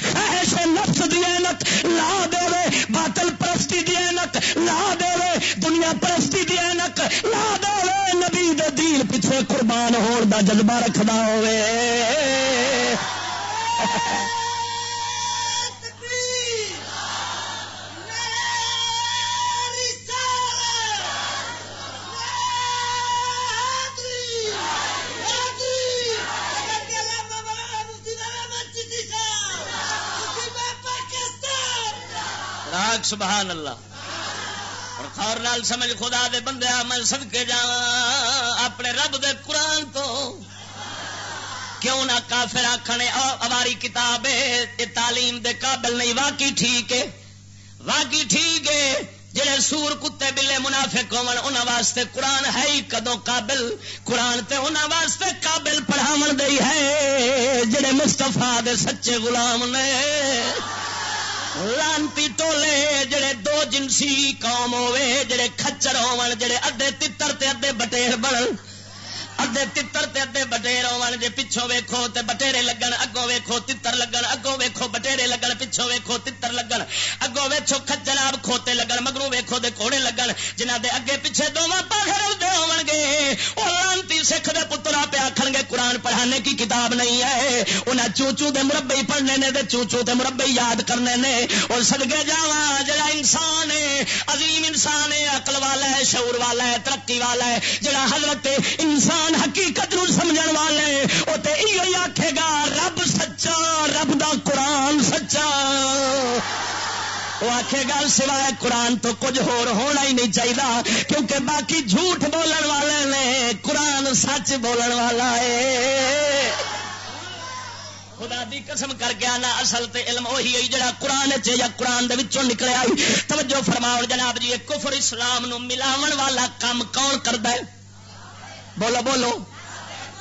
خواہش نفس دی اینک لا دے باطل پرستی دی اینک لا دے دنیا پرستی دی اینک لا دے نبی دے دین پیچھے قربان ہون دا جذبہ رکھدا ہوئے سبحان اللہ۔ اور خور نال سمجھ، خدا دے بندے، میں سد جا اپنے رب دے قرآن تو۔ کیوں نہ کافر آخنے اواری کتاب ہے تعلیم دے قابل نہیں، واقعی ٹھیک ہے۔ واقعی ٹھیک ہے، جڑے سور کتے بلے منافق ہون واسطے قرآن ہے ہی کدو قابل۔ قرآن تے انہوں واسطے قابل پڑھاو دے ہے، جڑے مستفا دے سچے غلام نے۔ لانتی ٹولے جڑے دو جنسی قوم ہوے جڑے کچر ہون جڑے ادے تتر تے بٹیر بن ادے تتر تے ادے بٹیر ہون جے پچھوں ویکھو تے بٹیرے لگن اگوں ویکھو تتر لگن اگوں ویکھو بٹیرے لگن پچھوں ویکھو تتر لگن اگوں ویکھو کچر آپ کھوتے لگن مگروں ویکھو تے گھوڑے لگن جنہاں دے اگے پیچھے دوواں پاگے رلدے ہون گے او لانتی سکھ دے پترا پہ آکھن گے قرآن پڑھانے کی کتاب نہیں ہے انہاں چوچو دے مربے پڑھنے نے تے چوچو دے مربے یاد کرنے نے اور صدقے جاواں جڑا انسان ہے عظیم انسان ہے عقل والا ہے شعور والا ہے ترقی والا ہے جڑا حضرت انسان انسان حقیقت نو سمجھن والے وہ تو یہ آخے گا، رب سچا، رب دا قرآن سچا۔ وہ آخے گا، سوائے قرآن تو کچھ ہور ہونا ہی نہیں چاہیے کیونکہ باقی جھوٹ بولن والے نے قرآن سچ بولن والا ہے۔ خدا دی قسم کر کے آنا، اصل تے علم وہی ہے جڑا قرآن چ یا قرآن دے وچوں نکلے آئی۔ توجہ فرماؤ جناب جی کفر اسلام نو ملاون والا کام کون کردا ہے؟ بولو بولو۔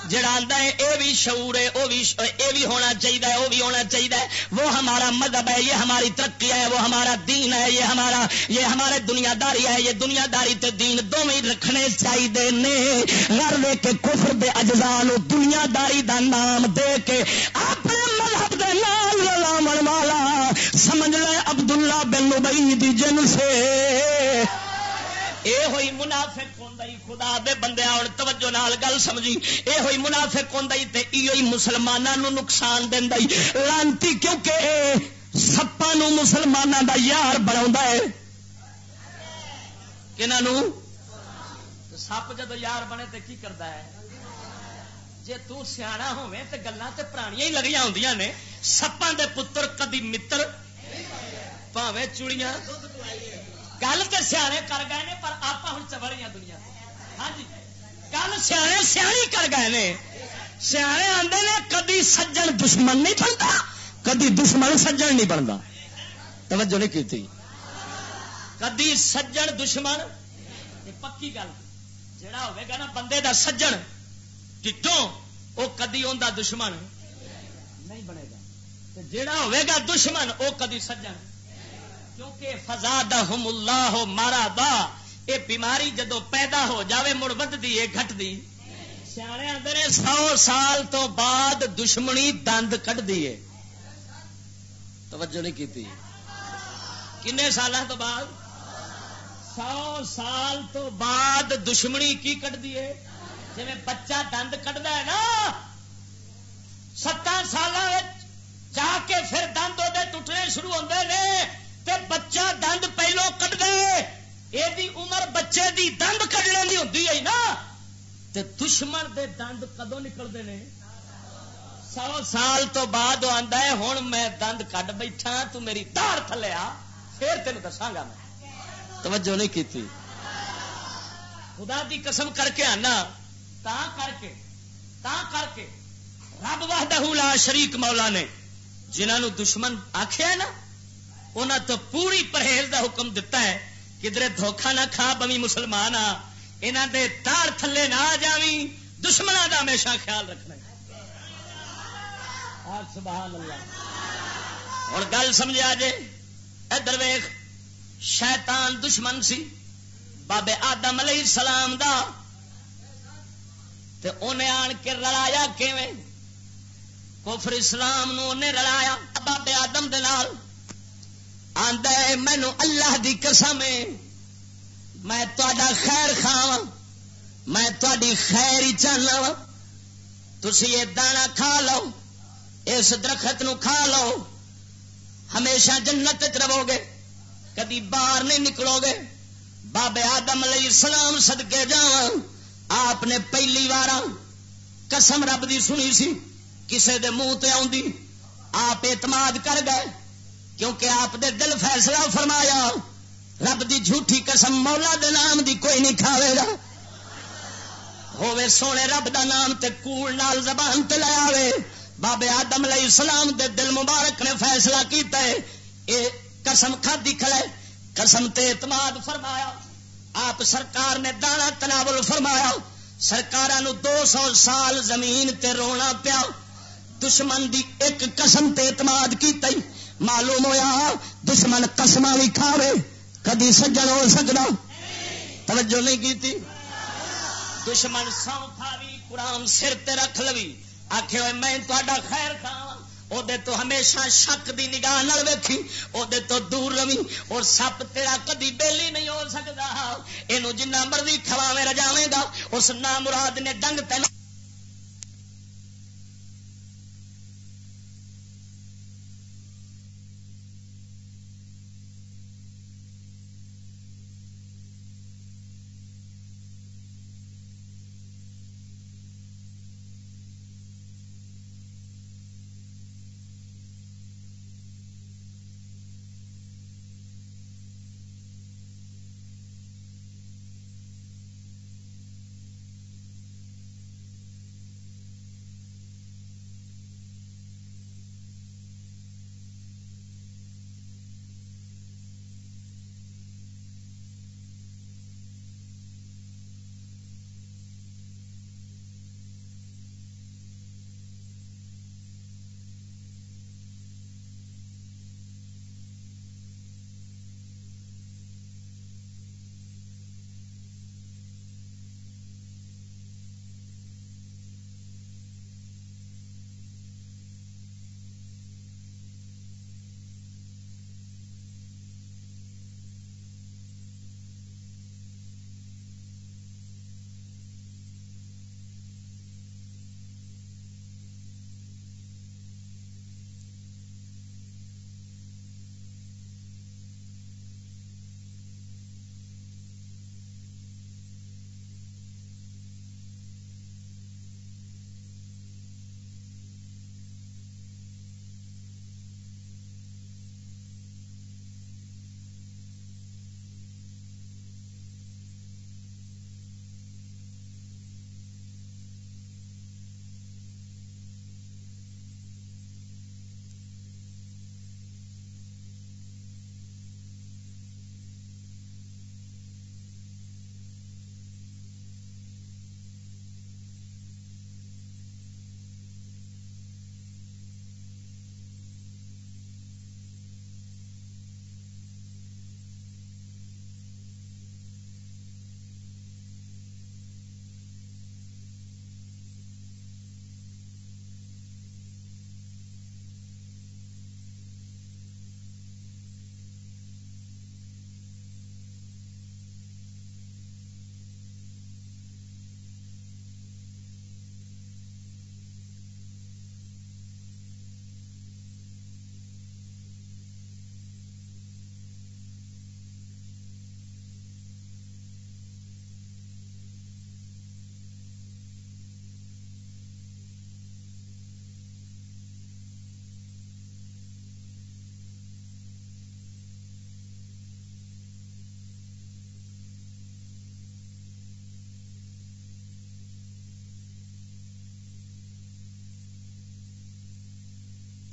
جڑا آتا ہے یہ بھی شعور ہے وہ بھی یہ بھی ہونا چاہیے وہ بھی ہونا چاہیے وہ ہمارا مذہب ہے، یہ ہماری ترقی ہے، وہ ہمارا دین ہے، یہ ہمارا، یہ ہمارے دنیا داری ہے، یہ دنیا داری تے دین دونوں رکھنے چاہیے نے۔ گھر دے کے کفر دے اجزان دنیا داری دا نام دے کے اپنے مذہب دے نام للاون والا سمجھ لے عبداللہ بن نبی دی جن سے۔ اے ہوئی منافق خدا دے بندے آن توجہ نال گل سمجھی۔ اے ہوئی منافق ہوندائی تے ایوئی مسلماناں نو نقصان دیندائی لانتی کیونکہ اے سپا نو مسلماناں دا یار بناوندا ہے کناں نو؟ سپ جدو یار بنے تے کی کردا ہے جے تو سیاح ہوے تے گلاں تے پرانیاں ہی لگیاں ہوندیاں نے، سپاں دے پتر کدی متر پاویں چوڑیاں؟ گل تو سیانے کر گئے نے، پر آپ ہوں چبڑیاں دنیا ہاں جی۔ گل سیانے سیانی کر گئے نے۔ سیانے آدھے نے، کدی سجن دشمن نہیں بنتا، کدی دشمن سجن نہیں بنتا۔ توجہ نہیں کی کدی سجن دشمن پکی گل، جڑا ہوئے گا نا، بندے دا سجن ٹھٹوں وہ کدی آ دشمن نہیں بنے گا۔ جڑا ہوئے گا دشمن وہ کدی سجن۔ کیونکہ فزاد ہم اللہ ہو مارا دا یہ بیماری جدو پیدا ہو جاوے، مڑ ودی ہے گھٹ دی سیانے آدھے سو سال تو بعد دشمنی دند کٹ دی ہے۔ توجہ نہیں کی کنے سال تو بعد؟ سو سال تو بعد دشمنی کی کٹ دیے جی بچہ دند کٹتا ہے نا ستان سال جا کے پھر دند وہ ٹوٹنے شروع ہوتے ہیں تے بچہ دند پہلو کٹ دے یہ عمر بچے دی دند کٹنے کی ہوتی ہے نا؟ تے دشمن دے دند کدو نکلتے ہیں سو سال تو بعد آتا ہے ہوں میں دند کٹ بیٹھا، تو میری تار تھلے آ، پھر تین دساگا میں۔ توجہ نہیں کی خدا دی قسم کر کے آنا، تا کر کے، تا کر کے۔ رب وحدہ لا شریک مولا نے جنہوں دشمن آخیا نا انہوں تو پوری پرہیز دا حکم دتا ہے کدھر دھوکھا نہ کھا بمی مسلمان آ انہوں دے تار تھلے نہ آ جاوی دشمنوں دا ہمیشہ خیال رکھنا سبحان اللہ۔ ہوں گل سمجھا جے ادھر ویخ شیطان دشمن سی، بابے آدم علیہ السلام دا۔ تے انہیں آن کے رلایا کیویں؟ کفر اسلام نو انہیں رلایا، بابے آدم دے نال۔ آندا ہے مینو اللہ دی قسم ہے۔ میں تا خیر خاواں میں تاری خیر ہی چاہنا تھی یہ دانا کھا لو، اس درخت نو کھا لو۔ ہمیشہ جنت رہو گے کدی باہر نہیں نکلو گے بابے آدم علیہ السلام سدکے جا آپ نے پہلی بار قسم رب دی سنی سی، کسے دے منہ تے آپ اعتماد کر گئے۔ کیونکہ آپ دے دل فیصلہ فرمایا، رب دی جھوٹھی قسم مولا دے نام دی کوئی نہیں کھاوے گا۔ ہوے سونے رب دا نام تے کوڑ نال زبان تے لے آوے۔ بابے آدم علیہ السلام دے دل مبارک نے فیصلہ کیتا ہے۔ اے قسم کھادی کھڑے قسم تے اعتماد فرمایا۔ آپ سرکار نے دانا تناول فرمایا۔ سرکار دو سو سال زمین تے رونا پیا۔ دشمن دی ایک قسم تے اعتماد کیتا ہی۔ معلوم ہویا، دشمن قسم بھی کھاوے کدی سجن ہو سکتا توجہ نہیں کی دشمن سو کھاوی قرآن سر تے رکھ لوی آخ میں تا خیر کھا وہ تو ہمیشہ شک دی نگاہ نہ ویکھی وہ تو دور روی اور سپ تیرا کدی بیلی نہیں ہو سکتا یہ جنہ مرضی کھواوے، رجاوے گا، اس نام مراد نے ڈنگ تین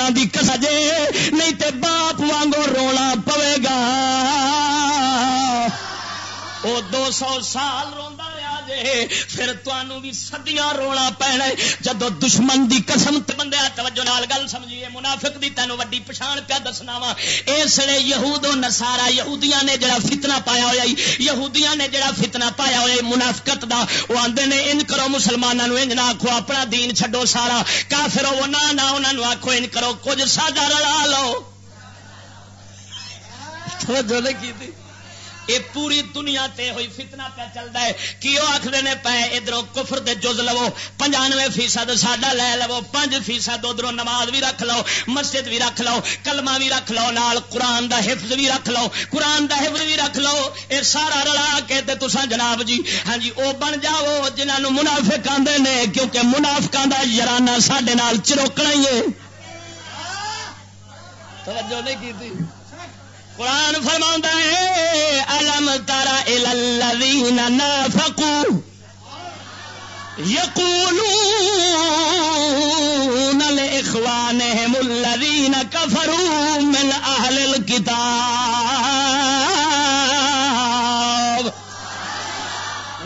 دی کسجے نہیں تے باپ وانگو رونا پوے گا وہ دو سو سال رو جے پھر تمہوں بھی سدیاں رونا پینا جدو دشمن دی قسم بندے توجہ نال گل سمجھیے، منافق دی تینوں وڈی پچھان پیا دسنا وا۔ اس لیے یہود و نسارا یہودیاں نے جڑا فتنہ پایا ہوا یہودیاں نے جڑا فتنہ پایا ہوا منافقت دا، وہ آندے نے ان کرو مسلمانوں انج نہ آخو اپنا دین چھڈو سارا۔ کافر وہ نہ نہ انہوں آخو ان کرو کچھ ساڈا رلا لو۔ توجہ نہیں کی یہ پوری دنیا تے ہوئی فتنا پہ چلتا ہے۔ کی وہ آخر نے پے ادھر کفر دے جز لو؟ پنجانوے فیصد ساڈا لے لو پانچ فیصد ادھر نماز بھی رکھ لو، مسجد بھی رکھ لو، کلمہ بھی رکھ لو، نال قرآن دا حفظ بھی رکھ لو، قرآن دا حفظ بھی رکھ لو۔ یہ سارا رلا کے تے تسا جناب جی ہاں جی وہ بن جاؤ جنہوں منافق آدھے نے، کیونکہ منافقان کا یارانہ سڈے چروکنا ہی ہے۔ توجہ نہیں کی قرآن فرما ہے، الم تارا الذین نافقوا یقولون لاخوانهم الذین کفروا من اهل الكتاب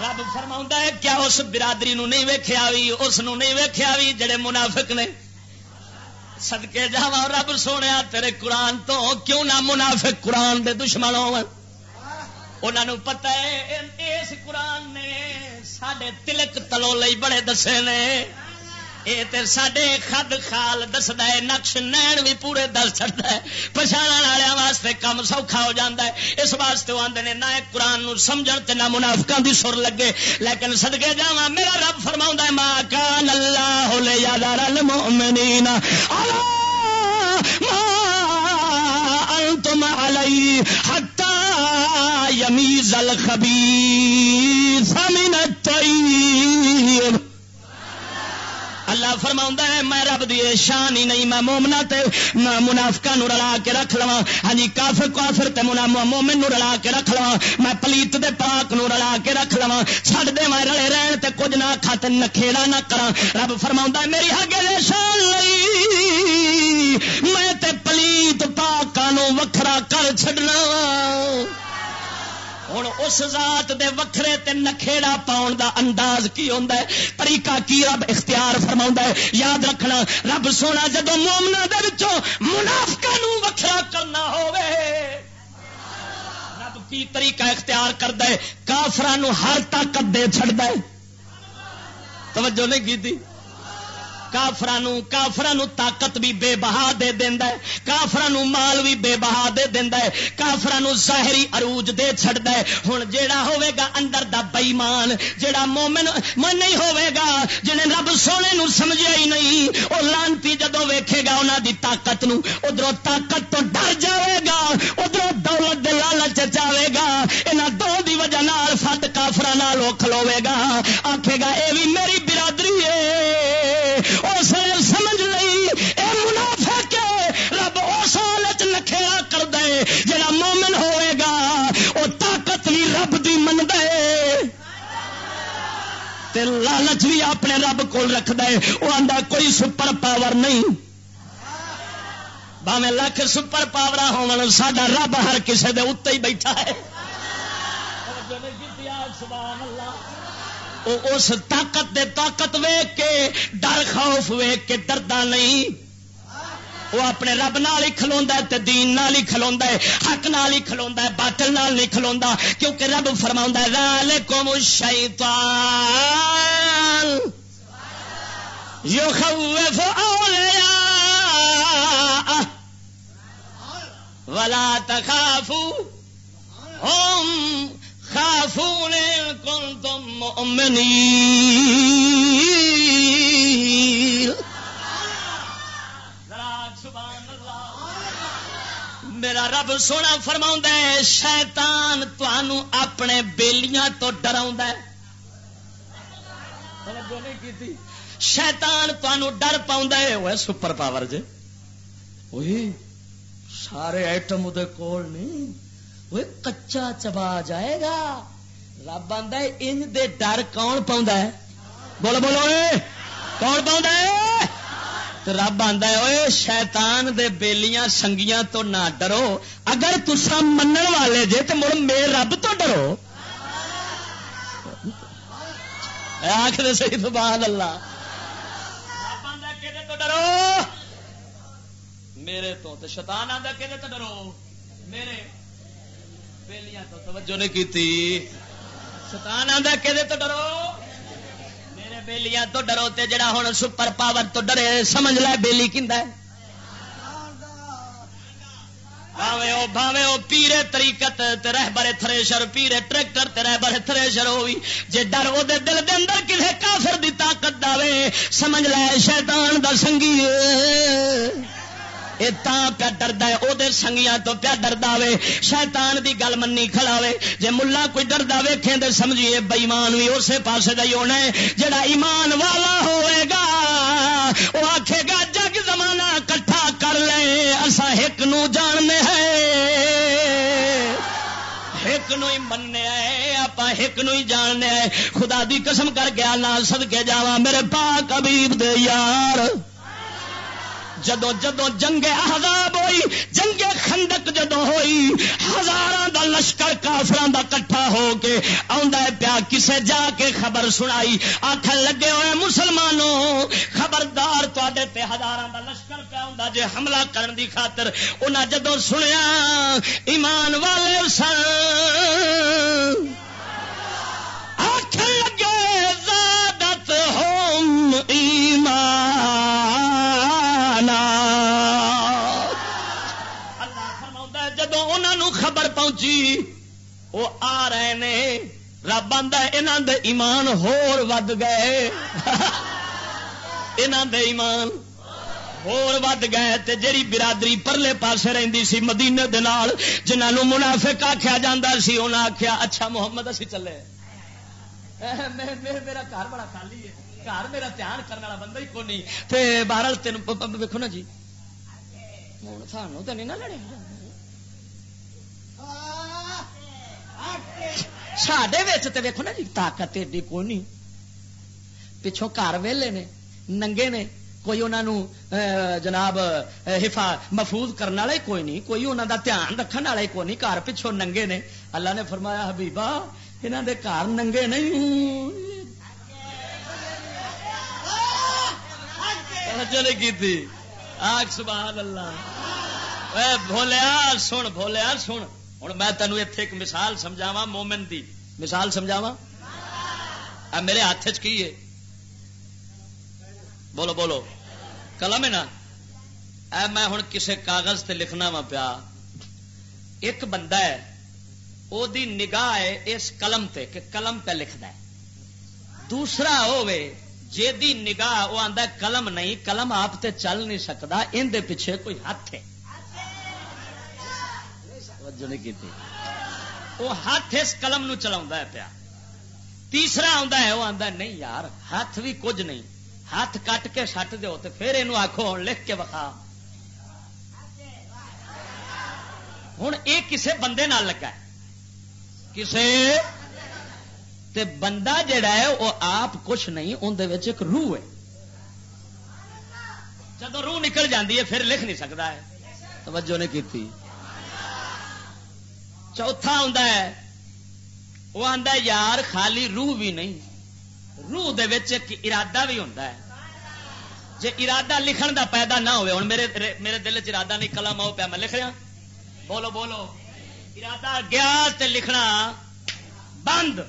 رب فرما ہے، کیا اس برادری نو نہیں ویکھیا وی؟ اس نو نہیں ویکھیا وی؟ جڑے منافق نے سدکے جا رب سونے تیرے قرآن تو کیوں نہ منافق قرآن دے دشمن ہو پتا ہے، اس قرآن نے سڈے تلک تلو لئی بڑے دسے نے۔ یہ تو سڈے خد خال دستا ہے، نقش نین بھی پورے دس چڑھتا ہے۔ پچھاڑ والوں واسطے کم سوکھا ہو جاتا ہے۔ اس واسطے وہ آدھے نہ قرآن سمجھ نہ منافقہ دی سر لگے۔ لیکن سدکے جا میرا رب فرما ہے ماں کان اللہ یاد المؤمنین انتم علی حتی یمیز الخبیث من الطیب اللہ فرما ہے، میں رب دی شان ہی نہیں، میں مومنا منافقا نو رلا کے رکھ لوا ہاں جی، کافر کافر تے مومن نو رلا کے رکھ لوا میں پلیت دے پاک نو رلا کے رکھ لوا چھڑ دے میں رلے رہن تے کچھ نہ کھا تے نکھےڑا نہ کرا رب فرما ہے، میری ہگے دے شان لئی میں تے پلیت پاکاں نو وکھرا کر چھڈنا۔ ہوں اس ذات دے وکھرے تے نکھےڑا پاؤن دا انداز کی ہوندا ہے؟ طریقہ کی رب اختیار فرما ہے؟ یاد رکھنا، رب سونا جدو مومنا دے وچوں منافقاں نو وکھرا کرنا ہوے رب کی طریقہ اختیار کردا ہے؟ کافراں نو ہر طاقت دے چھڑدا ہے۔ توجہ نہیں کیتی کافران کافران طاقت بھی بے بہا دے دینا ہے۔ کافران مال بھی بے بہا دے دینا ہے۔ کافران ظاہری عروج دے چھڑتا ہے۔ ہوں جیڑا ہوے گا اندر دا بئیمان، جیڑا مومن من نہیں ہوے گا جنہیں رب سونے نو سمجھا ہی نہیں وہ لانتی جدو ویکھے گا انہوں دی طاقت نو۔ ادھر طاقت تو ڈر جاوے گا ادھر دولت دے چاہے گا۔ لالچ بھی اپنے رب کو رکھتا ہے وہ آتا کوئی سپر پاور نہیں۔ باویں لکھ سپر پاور ہون ساڈا رب ہر کسے دے اتنے ہی بیٹھا ہے۔ اس طاقت دے طاقت ویگ کے، ڈر خوف ویگ کے، ڈردا نہیں۔ وہ اپنے رب نال ہی کھلوا تے دین نال ہی کھلوا ہے، حق نال ہی کھلوا ہے، باطل نال نہیں کھلوا کیونکہ رب فرما رال کوم شیطان یو خوف اولیاء۔ ولا تخافو ہم خافون کنتم مؤمنین۔ میرا رب سونا فرما ہے، شیطان تنوع اپنے بیلیاں تو ڈرا شیطان تنوع ڈر پاؤں وہ سپر پاور جی سارے آئٹم وہ کول نہیں۔ وہ کچا چبا جائے گا۔ رب آدھا ان دے ڈر کون پاؤں ہے؟ بولو بولو کون پاؤں رب آتا ہے شیطان دے بیلیاں سنگیاں تو نہ ڈرو۔ اگر تسا من والے جے تو مڑ میرے رب تو ڈرو۔ آخر صحیح سبحان اللہ۔ تو ڈرو؟ میرے تو شیطان آتا کہ تو ڈرو؟ میرے بیلیاں تو توجہ نہیں کی شیطان آتا کہ تو ڈرو؟ بیلیاں تو ڈرو تے جڑا ہوں سپر پاور تو ڈرے، سمجھ لے بیلی کھا بھاوے او بھاوے او، پیرے تریقت رہ بڑے تھریشر، پیرے ٹریکٹر تے رہ بڑے تھریشر ہوئی جے ڈر او دے دل دے اندر کسے کافر دی طاقت داوے سمجھ لے شیطان دا سنگی یہ پیا ڈردا ہے وہ سنگیاں تو پیا ڈردا وے۔ شیطان دی گل منی کھڑا وے۔ جے ملا کوئی ڈردا ویکھے تے سمجھیے بےمان بھی اسی پاسے دا ہی ہونا ہے۔ جڑا ایمان والا ہوئے گا وہ آکھے گا، جگ زمانہ کٹھا کر لے۔ اسا ایک نو جاننے ہیں۔ ایک نو ہی مننے ہے آپ ایک نو ہی جاننے ہیں۔ خدا دی قسم کر گیا نہ سد کے جاوا میرے پاک حبیب دے یار۔ جدو جدو جنگ احزاب ہوئی، جنگ خندق جدو ہوئی ہزار دا لشکر کافران دا کٹھا ہو کے پیا، کسے جا کے خبر سنائی۔ آخر لگے ہوئے مسلمانوں خبردار تے ہزار دا لشکر پیا ہوں جے حملہ کرن دی خاطر۔ انہیں جدو سنیا، ایمان والے سن۔ آخر لگے، زادت ہوم ایمان۔ خبر پہنچی، وہ آ رہے نے۔ رب آدھا دے ایمان ہور ود گئے۔ دے ایمان ہور ود گئے تے جیڑی برادری پرلے پاسے رہندی سی مدینے دے نال، جنہاں نو منافق آکھیا جاندا سی، انہاں آکھیا اچھا محمد، اسی چلے۔ میرا گھر بڑا خالی ہے۔ گھر میرا دھیان کرنے والا بندہ ہی کو نہیں۔ تے بہرحال تین ویکھو نا جی۔ ہن سانو تو نہیں نہ لڑے۔ سڈے ویکو نا جی طاقت ایڈی کوئی نہیں پچھوں گھر ویلے نے ننگے نے کوئی انہوں جناب حفا محفوظ کرنے والا ہی کوئی نہیں کوئی انہوں دا دھیان رکھنے والا ہی کوئی نہیں گھر پچھوں ننگے نے اللہ نے فرمایا حبیبا یہاں دے گھر ننگے نہیں کی آگ سبحان اللہ بولیا سن بولیا سن ہوں میں تینوں اتنے ایک مثال سمجھاوا مومن دی۔ مثال سمجھاوا میرے ہاتھ چ کی ہے؟ بولو بولو۔ قلم ہے نا؟ اے میں ہوں کسے کاغذ تے لکھنا وا پیا۔ ایک بندہ ہے، او دی نگاہ ہے اس قلم تے کہ قلم پہ لکھتا ہے۔ دوسرا ہوے جی دی نگاہ وہ آندا قلم نہیں قلم آپ تے چل نہیں سکتا ان دے پیچھے کوئی ہاتھ ہے۔ توجہ نہیں کی وہ ہاتھ اس قلم نو چلا پیا۔ تیسرا ہے وہ آتا نہیں یار، ہاتھ بھی کچھ نہیں۔ ہاتھ کٹ کے سٹ دو تو پھر یہ آخو لکھ کے بخا ہوں یہ کسے بندے نال لگا کسے؟ تے بندہ جڑا ہے وہ آپ کچھ نہیں اندر ایک روح ہے۔ جب روح نکل جاتی ہے، پھر لکھ نہیں سکتا ہے۔ توجہ نہیں کی چوتھا ہے، وہ آتا یار خالی روح بھی نہیں۔ روح دے ایک ارادہ بھی ہوتا ہے۔ جی ارادہ لکھن دا پیدا نہ ہوئے ہوں میرے میرے دل چ ارادہ نہیں کلم آؤ پیا، میں لکھ رہا۔ بولو بولو۔ ارادہ گیا تے لکھنا بند۔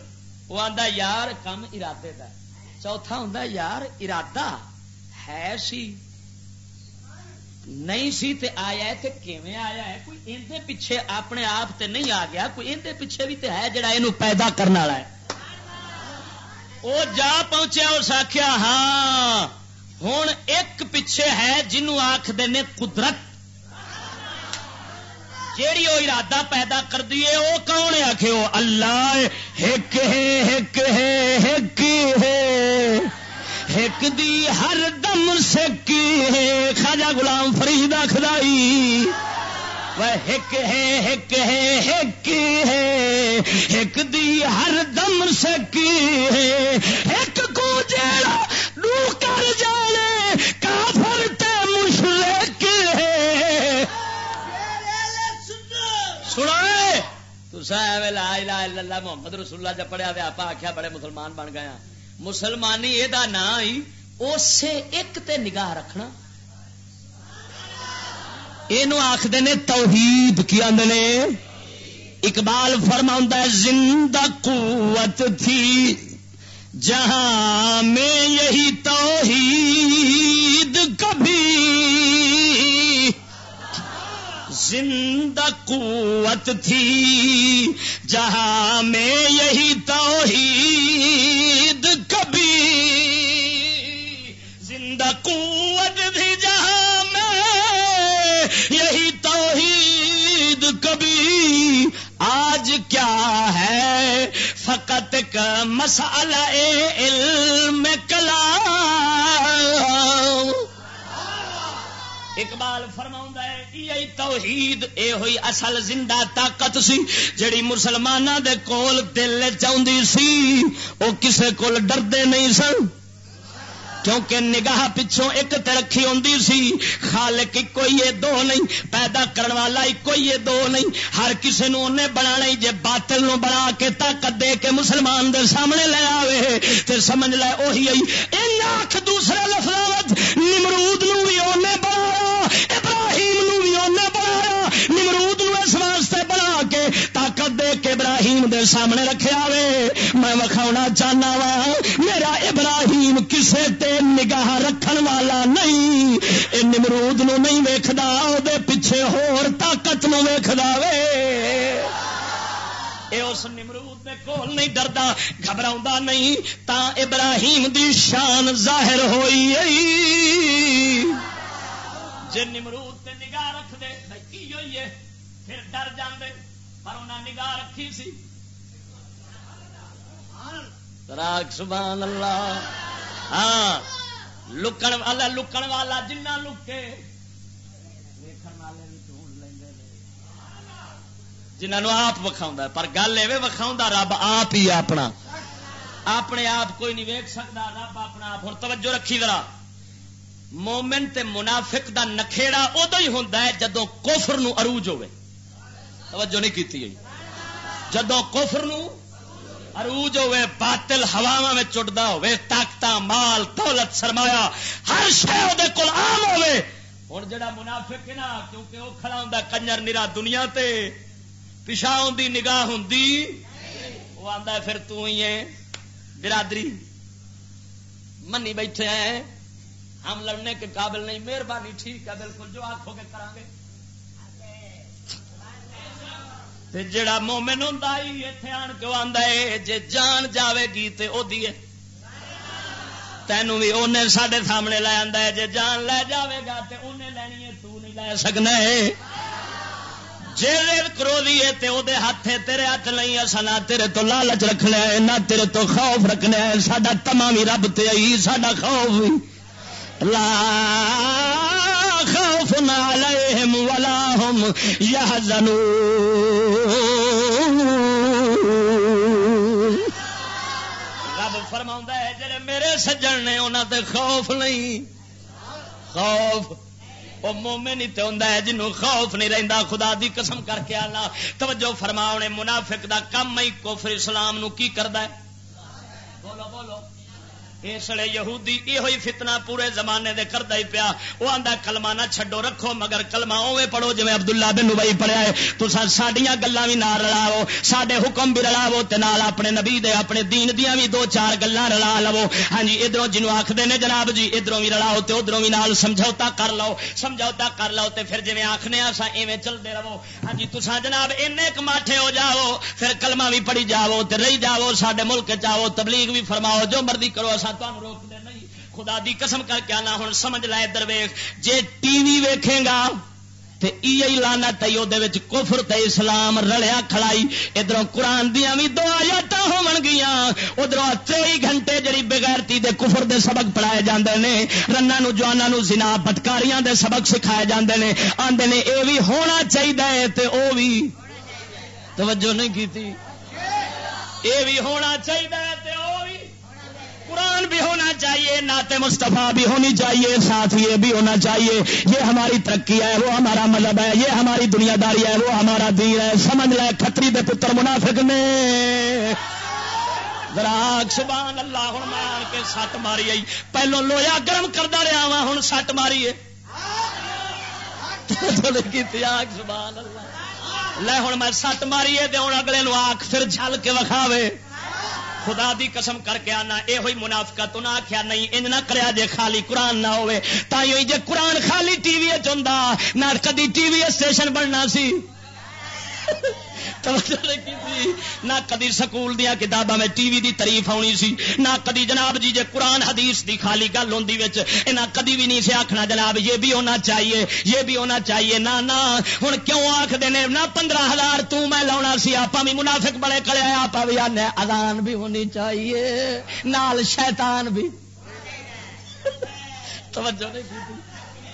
وہ آتا یار کم ارادے کا چوتھا ہوں یار ارادہ ہے سی۔ نہیں سی تے آیا ہے تے کیویں آیا ہے؟ کوئی اندے پیچھے اپنے آپ تے نہیں آ گیا، کوئی اندے پیچھے بھی تے ہے جڑا اینو پیدا کرنے والا ہے۔ وہ جا پہنچیا اس آخیا ہاں ہوں ایک پیچھے ہے جنوں آخ دینے قدرت۔ جیڑی وہ ارادہ پیدا کر دیے وہ کون ہے؟ آخ اللہ ایک ہے ایک ہے ایک ہے۔ ایک دی ہر دم سکی خاجا غلام فرید آخدائی ہے ہے ہے۔ دی ہر دم سکی ہے۔ کو جیڑا کر جانے، کافر تے ہے۔ تو صاحب لا الہ الا اللہ محمد رسول اللہ جب پڑھیا آپ آخیا بڑے مسلمان بن گئے ہاں۔ مسلمانی یہ نام ہی اسے ایک تے نگاہ رکھنا۔ یہ آخر نے توحید، کی آدھے اقبال فرما زندہ قوت تھی، جہاں میں یہی توحید کبھی زندہ قوت تھی، جہاں میں یہی توحید کبھی زندہ قوت بھی جہاں میں، یہی توحید کبھی آج کیا ہے؟ فقط کا مسئلہ علم کلام اقبال فرما ہے توحید اے ہوئی اصل زندہ طاقت سی، جڑی مسلمانوں دے کول دل چاہتی سی، وہ کسے کول ڈردے نہیں سن۔ کیونکہ نگاہ پچھوں ایک ترقی ہوں سی، خالق کوئی یہ دو نہیں، پیدا کرنے والا کوئی یہ دو نہیں۔ ہر کسی نے انہیں بنا جے باطل نو بنا کے طاقت دے کے مسلمان دے سامنے لے آئے تو سمجھ لے اوہی وہی آئی آخ دوسرے لفظ نمرود نو بھی انہیں بنایا، ابراہیم نو بھی انہیں بنایا، نمرود نو اس واسطے کے ابراہیم دے سامنے رکھے آوے۔ میں وکھاؤنا چاہنا وا، میرا ابراہیم کسے تے نگاہ رکھن والا نہیں۔ اے نمرود نو نہیں ویکھدا او دے پیچھے ہور طاقت نو ویکھدا وے۔ اے اس نمرود دے کول نہیں ڈردا گھبراوندا نہیں، تا ابراہیم دی شان ظاہر ہوئی جے نمرود تے نگاہ رکھ دے کی ہوئی ہے پھر ڈر جاندے۔ پر انہاں نگاہ رکھی سی۔ راک سبحان اللہ۔ ہاں لکن والا لکن والا جنہ لکے۔ جنہوں آپ وکھاؤں پر گل ای وکھاؤں رب آپ ہی اپنا۔ اپنے آپ کوئی نہیں ویک سکتا رب اپنا آپ۔ ہوں توجہ رکھی ذرا۔ مومن تے منافق دا نکھےڑا ادو ہی ہے جدو کوفر نو عروج ہوے توجہ نہیں کی جی۔ جدو کوفر نو عروج ہوئے، باطل ہوا میں چڑھتا ہوئے طاقت مال، دولت سرمایا ہر شہر کول آم ہوئے۔ ہوں جڑا منافق ہے نا، کیونکہ وہ کھڑا ہوں کنجر نرا دنیا تے پچھا ہوں نگاہ ہوں وہ آتا پھر تو ہی ہے۔ برادری، منی بیٹھے ہیں۔ ہم لڑنے کے قابل نہیں، مہربانی، ٹھیک ہے، بالکل، جو آخو گے کریں گے۔ تے جڑا مومن ہوں اتنے آن کے آدھا ہے جی جان جاوے گی تے تو وہ تینوں بھی انہیں سڈے سامنے لے آتا ہے جی جان لے جاوے گا تو انہیں لینی ہے، تو نہیں لے سکنا ہے۔ جی کرو دیے تے وہ ہاتھ تیرے ہاتھ نہیں اصا نہ تیرے تو لالچ رکھنا ہے، نہ تیرے تو خوف رکھنا ہے۔ سڈا تما بھی رب تے آئی سڈا خوف بھی لا يحزنون رب فرما ہے، جڑے میرے سجن نے انہوں تے خوف نہیں، خوف. وہ مومن ہی تو ہوں جنوں خوف نہیں رہتا خدا دی قسم کر کے آنا توجہ فرما منافق دا کم ہی کوفر اسلام نو کی کردا ہے؟ اس لیے یہودی یہ ہوئی فتنہ پورے زمانے دے کردا ہی پیا۔ وہ آندا کلمہ نہ چھڈو، رکھو، مگر کلمہ اوے پڑھو جویں عبداللہ بن ابی پڑھیا ہے۔ تساں ساڈیاں گلاں وی نال رلاو ساڈے حکم بھی رلاو تے نال اپنے نبی دے، اپنے دین دیاں وی دو چار گلاں رلا لو۔ ہاں جی ادھروں جنوں آکھدے نے جناب جی ادھروں وی رلاو تے ادھروں وی نال سمجھوتا کر لو۔ سمجھوتا کر لو تے پھر جویں آکھنے اسا ایویں چلدے رہو۔ ہاں جی تساں جناب اینے ک ماٹھے ہو جاؤ، پھر کلمہ وی پڑھی جاؤ تے رہی جاؤ، ساڈے ملک جاؤ تبلیغ وی فرماؤ، جو مرضی کرو اسا تانوں روک دے نہیں۔ خدا دی قسم کر کے آنا ہوں سمجھ لائے درویخ جے ٹی وی ویکھے گا، تے ای لانا تیو دے وچ کفر تے اسلام رلیا کھڑائی۔ ادھر قرآن دیا بھی دو آیات ہون گیا ادھر تئی گھنٹے جڑی بغیرتی دے کفر دے سبق پڑھائے جاندے نے۔ رنا نو، جوانا نو، زنا پٹکاریاں دے سبق سکھائے جاندے نے۔ آندے نے، اے بھی ہونا چاہیے تے او بھی توجہ نہیں کیتی۔ اے بھی ہونا چاہیے تے او قرآن بھی ہونا چاہیے، نعت مصطفیٰ بھی ہونی چاہیے، ساتھ یہ بھی ہونا چاہیے۔ یہ ہماری ترقی ہے، وہ ہمارا مذہب ہے، یہ ہماری دنیا داری ہے، وہ ہمارا دین ہے۔ سمجھ لے کتری دے پتر منافق نے۔ راگ سبحان اللہ ہوں میں آن کے سٹ ماری آئی پہلو لویا گرم کرتا رہا وا ہوں سٹ ماری سبحان اللہ لے ہوں میں سٹ ماری ہے ہوں اگلے نو آخ پھر جل کے وکھاوے۔ خدا دی قسم کر کے آنا یہ ہوئی منافقہ تو نہ آخیا نہیں، انج نہ کریا جے خالی قرآن نہ ہوئے۔ تھی جے قرآن خالی ٹی وی ہوں نہ کدی ٹی وی اسٹیشن بننا سی۔ نہ کدی سکول دیا کتاباں میں ٹی وی دی تعریف آنی سی، نہ کدی جناب جی جے قرآن حدیث دی خالی گل ہوں نہ کدی بھی نہیں سے آخنا جناب یہ بھی ہونا چاہیے، یہ بھی ہونا چاہیے۔ نہ نہ ہوں کیوں آخر نے؟ نہ پندرہ ہزار تو میں لاؤنا سی آپ بھی منافق بڑے کڑے آپ بھی آنے ادان بھی ہونی چاہیے، نال شیطان بھی۔ توجہ نہیں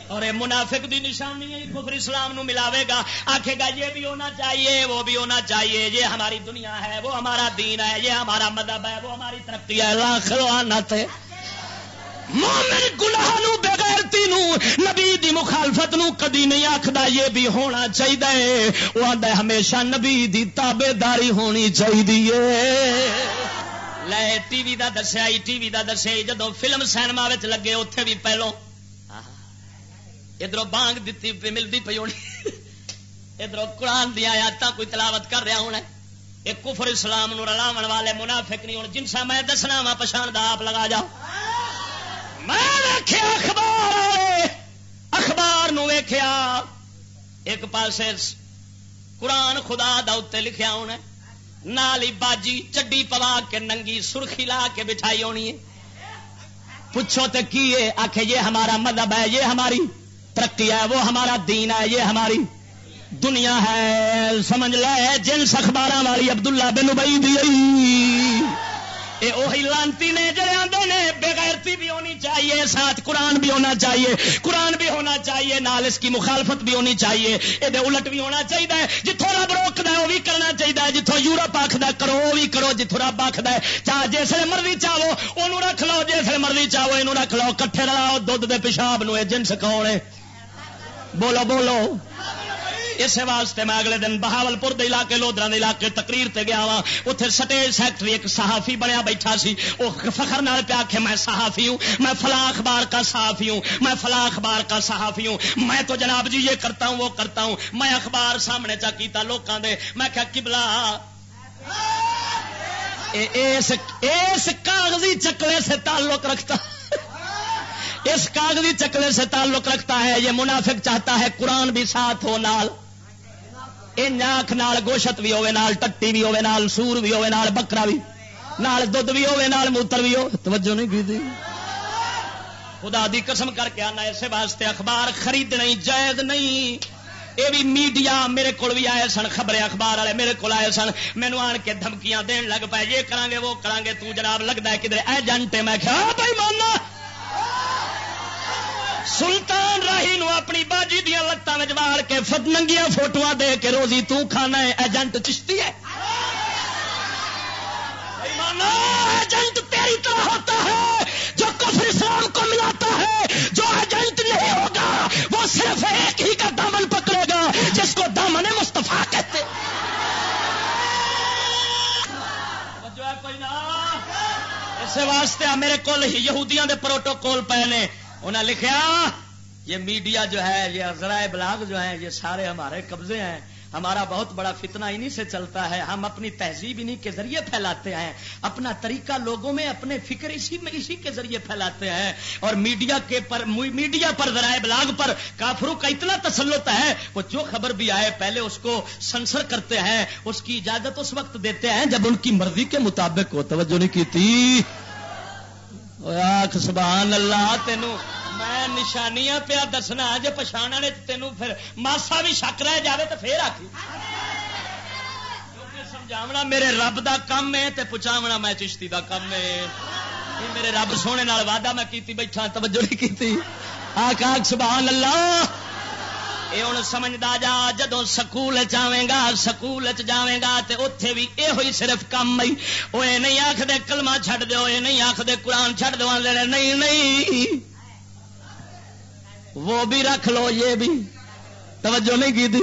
اور منافق دی نشانی ہے کفر اسلام نو ملاوے گا۔ آخے گا، یہ بھی ہونا چاہیے، وہ بھی ہونا چاہیے۔ یہ ہماری دنیا ہے، وہ ہمارا دین ہے، یہ ہمارا مذہب ہے، وہ ہماری ترقی ہے۔ لاکھ مومن گناہ نو، بغیرتی نو، نبی دی مخالفت نو کدی نہیں آخدا یہ بھی ہونا چاہیے وہ آدھا ہمیشہ نبی دی تابے داری ہونی چاہیے لے، ٹی وی دا دسیا، ٹی وی دا دسیا جدو فلم سینما لگے اتے بھی پہلوں ادھر بانگ دیتی پی ملتی پی ہونی ادھر قرآن دیا آیات کوئی تلاوت کر رہا ہونا۔ ایک کفر اسلام نو رلاو والے منافق نہیں ہوں جنسا میں دسنا وا پچھان آپ لگا جاؤ۔ میں اخبار اخبار نو ویخیا ایک پاسے قرآن خدا دے لکھیا ہونا۔ نالی باجی چڈی پوا کے ننگی سرخی لا کے بٹھائی ہونی ہے۔ پوچھو تو کی ہے؟ آخ یہ ہمارا مذہب ہے، یہ ہماری ترقی ہے، وہ ہمارا دین ہے، یہ ہماری دنیا ہے۔ سمجھ لے، جنس اخبار والی عبداللہ بن بئی دی وہی لانتی نے جڑے آدھے نے بےغیرتی بھی ہونی چاہیے، ساتھ قرآن بھی ہونا چاہیے۔ قرآن بھی ہونا چاہیے، نال اس کی مخالفت بھی ہونی چاہیے۔ یہ الٹ بھی ہونا چاہیے جتوں رب روکد وہ بھی کرنا چاہیے جتوں یورپ آخد کرو، وہ بھی کرو۔ جتوں رب آخد چاہ جس مرضی چاہو وہ رکھ لو۔ جس مرضی چاہو یہ رکھ لو۔ کٹھے رلاؤ دھد کے پیشاب نو جنس کون ہے؟ بولو بولو اس واسطے میں اگلے دن بہاول پور علاقے لودرا علاقے تقریر تے گیا وا اتنے سٹیج سیکٹری ایک صحافی بنیا بیٹھا سی وہ فخر نال پیا کہ میں صحافی ہوں، میں فلاں اخبار کا صحافی ہوں، میں فلاں اخبار کا صحافی ہوں، میں تو جناب جی یہ کرتا ہوں، وہ کرتا ہوں، میں اخبار سامنے چا کیتا لوکاں دے، میں کیا کبلا اس کاغذی چکلے سے تعلق رکھتا۔ اس کاغذی چکلے سے تعلق رکھتا ہے، یہ منافق چاہتا ہے قرآن بھی ساتھ ہو، نال ناک نال گوشت بھی ہوے نال ٹٹی بھی ہوے نال سور بھی ہوے نال بکرا بھی، نال دھد بھی ہوے نال موتر بھی ہو توجہ نہیں کی تھی؟ خدا دی قسم کر کے آنا اسے واسطے اخبار خرید جائز نہیں۔ یہ بھی میڈیا میرے کو بھی آئے سن، خبریں اخبار والے میرے کو آئے سن۔ مینو آن کے دھمکیاں دین لگ پائے، یہ کریں گے وہ کریں گے تو جناب لگتا ہے کدھر؟ ایجنٹ میں کیا بھائی ماننا سلطان راہی نو اپنی باجی دیا لتان میں مار کے ننگیا فوٹو دے کے روزی تو کھانا ہے، ایجنٹ چشتی ہے۔ ایجنٹ تیری طرح ہوتا ہے، جو کفر اسلام کو ملاتا ہے، جو ایجنٹ نہیں ہوگا، وہ صرف ایک ہی کا دامن پکڑے گا، جس کو دامن مستفا کہتے اس واسطے میرے کو یہودیاں دے پروٹوکول پے نے۔ انہیں لکھیا، یہ میڈیا جو ہے، یہ ذرائع بلاغ جو ہیں، یہ سارے ہمارے قبضے ہیں۔ ہمارا بہت بڑا فتنہ انہی سے چلتا ہے۔ ہم اپنی تہذیب انہی کے ذریعے پھیلاتے ہیں۔ اپنا طریقہ لوگوں میں، اپنے فکر اسی میں، اسی کے ذریعے پھیلاتے ہیں۔ اور میڈیا کے پر میڈیا پر، ذرائع بلاغ پر کافروں کا اتنا تسلط ہے۔ وہ جو خبر بھی آئے، پہلے اس کو سنسر کرتے ہیں، اس کی اجازت اس وقت دیتے ہیں جب ان کی مرضی کے مطابق وہ توجہ نہیں کی تھی۔ آخ سبحان اللہ تینوں میں نشانیاں پیا دسنا جی پچھاڑ تینوں پھر ماسا بھی شک رہ جاوے تو پھر آخی سمجھاونا میرے رب دا کم ہے تے پچاونا میں چشتی دا کم ہے میرے رب سونے نال وعدہ میں کیتی بیٹھا توجہ نہیں کیتی آخ آخ سبحان اللہ اے ہوں سمجھتا جا جدو سکول چاہے گا سکول جاویں گا تے اتے بھی اے ہوئی صرف کم آئی وہ نہیں آخر کلمہ چھڈ دو یہ نہیں آخر قرآن چھڈ دو نہیں نہیں۔ وہ بھی رکھ لو، یہ بھی۔ توجہ نہیں کی تھی؟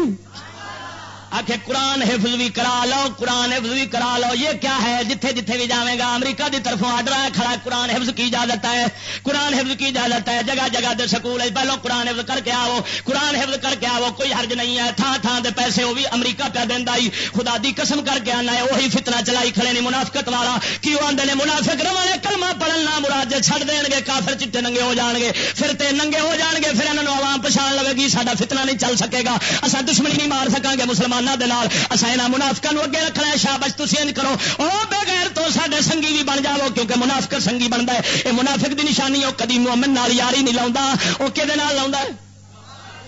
آخ قرآن حفظ بھی کرا لو، قرآن حفظ بھی کرا لو۔ یہ کیا ہے؟ جتھے جتھے بھی جائے گا، امریکہ کی طرفوں آڈر ہے، کھڑا قرآن حفظ کی اجازت ہے، قرآن حفظ کی اجازت ہے۔ جگہ جگہ دے سکول پہلو قرآن حفظ کر کے آو قرآن حفظ کر کے آو کوئی حرج نہیں ہے۔ تھان تھان دے پیسے وہ بھی امریکہ پہ دینا خدا دی قسم کر کے آنا ہے، وہی فتنہ چلائی کھڑے نہیں منافقت والا۔ کی آدھے نے؟ منافق روانے کلمہ پڑھنا مراد چھڑ دیں گے، کافر چٹے ننگے ہو جان گے۔ پھر تے ننگے ہو جان گے، پھر انہوں عوام پچھان لگے گی، ساڈا فتنہ نہیں چل سکے گا۔ اصا دشمنی نہیں مار سکا گے مسلمان مسلمانوں منافقہ اگے رکھنا ہے شابش تھی کرو۔ وہ بغیر تو سارے سنگی بھی بن جاؤ کیونکہ منافق سنگی بنتا ہے۔ یہ منافق کی نشانی وہ کدی مومن نال یاری نہیں لا وہ کہ لا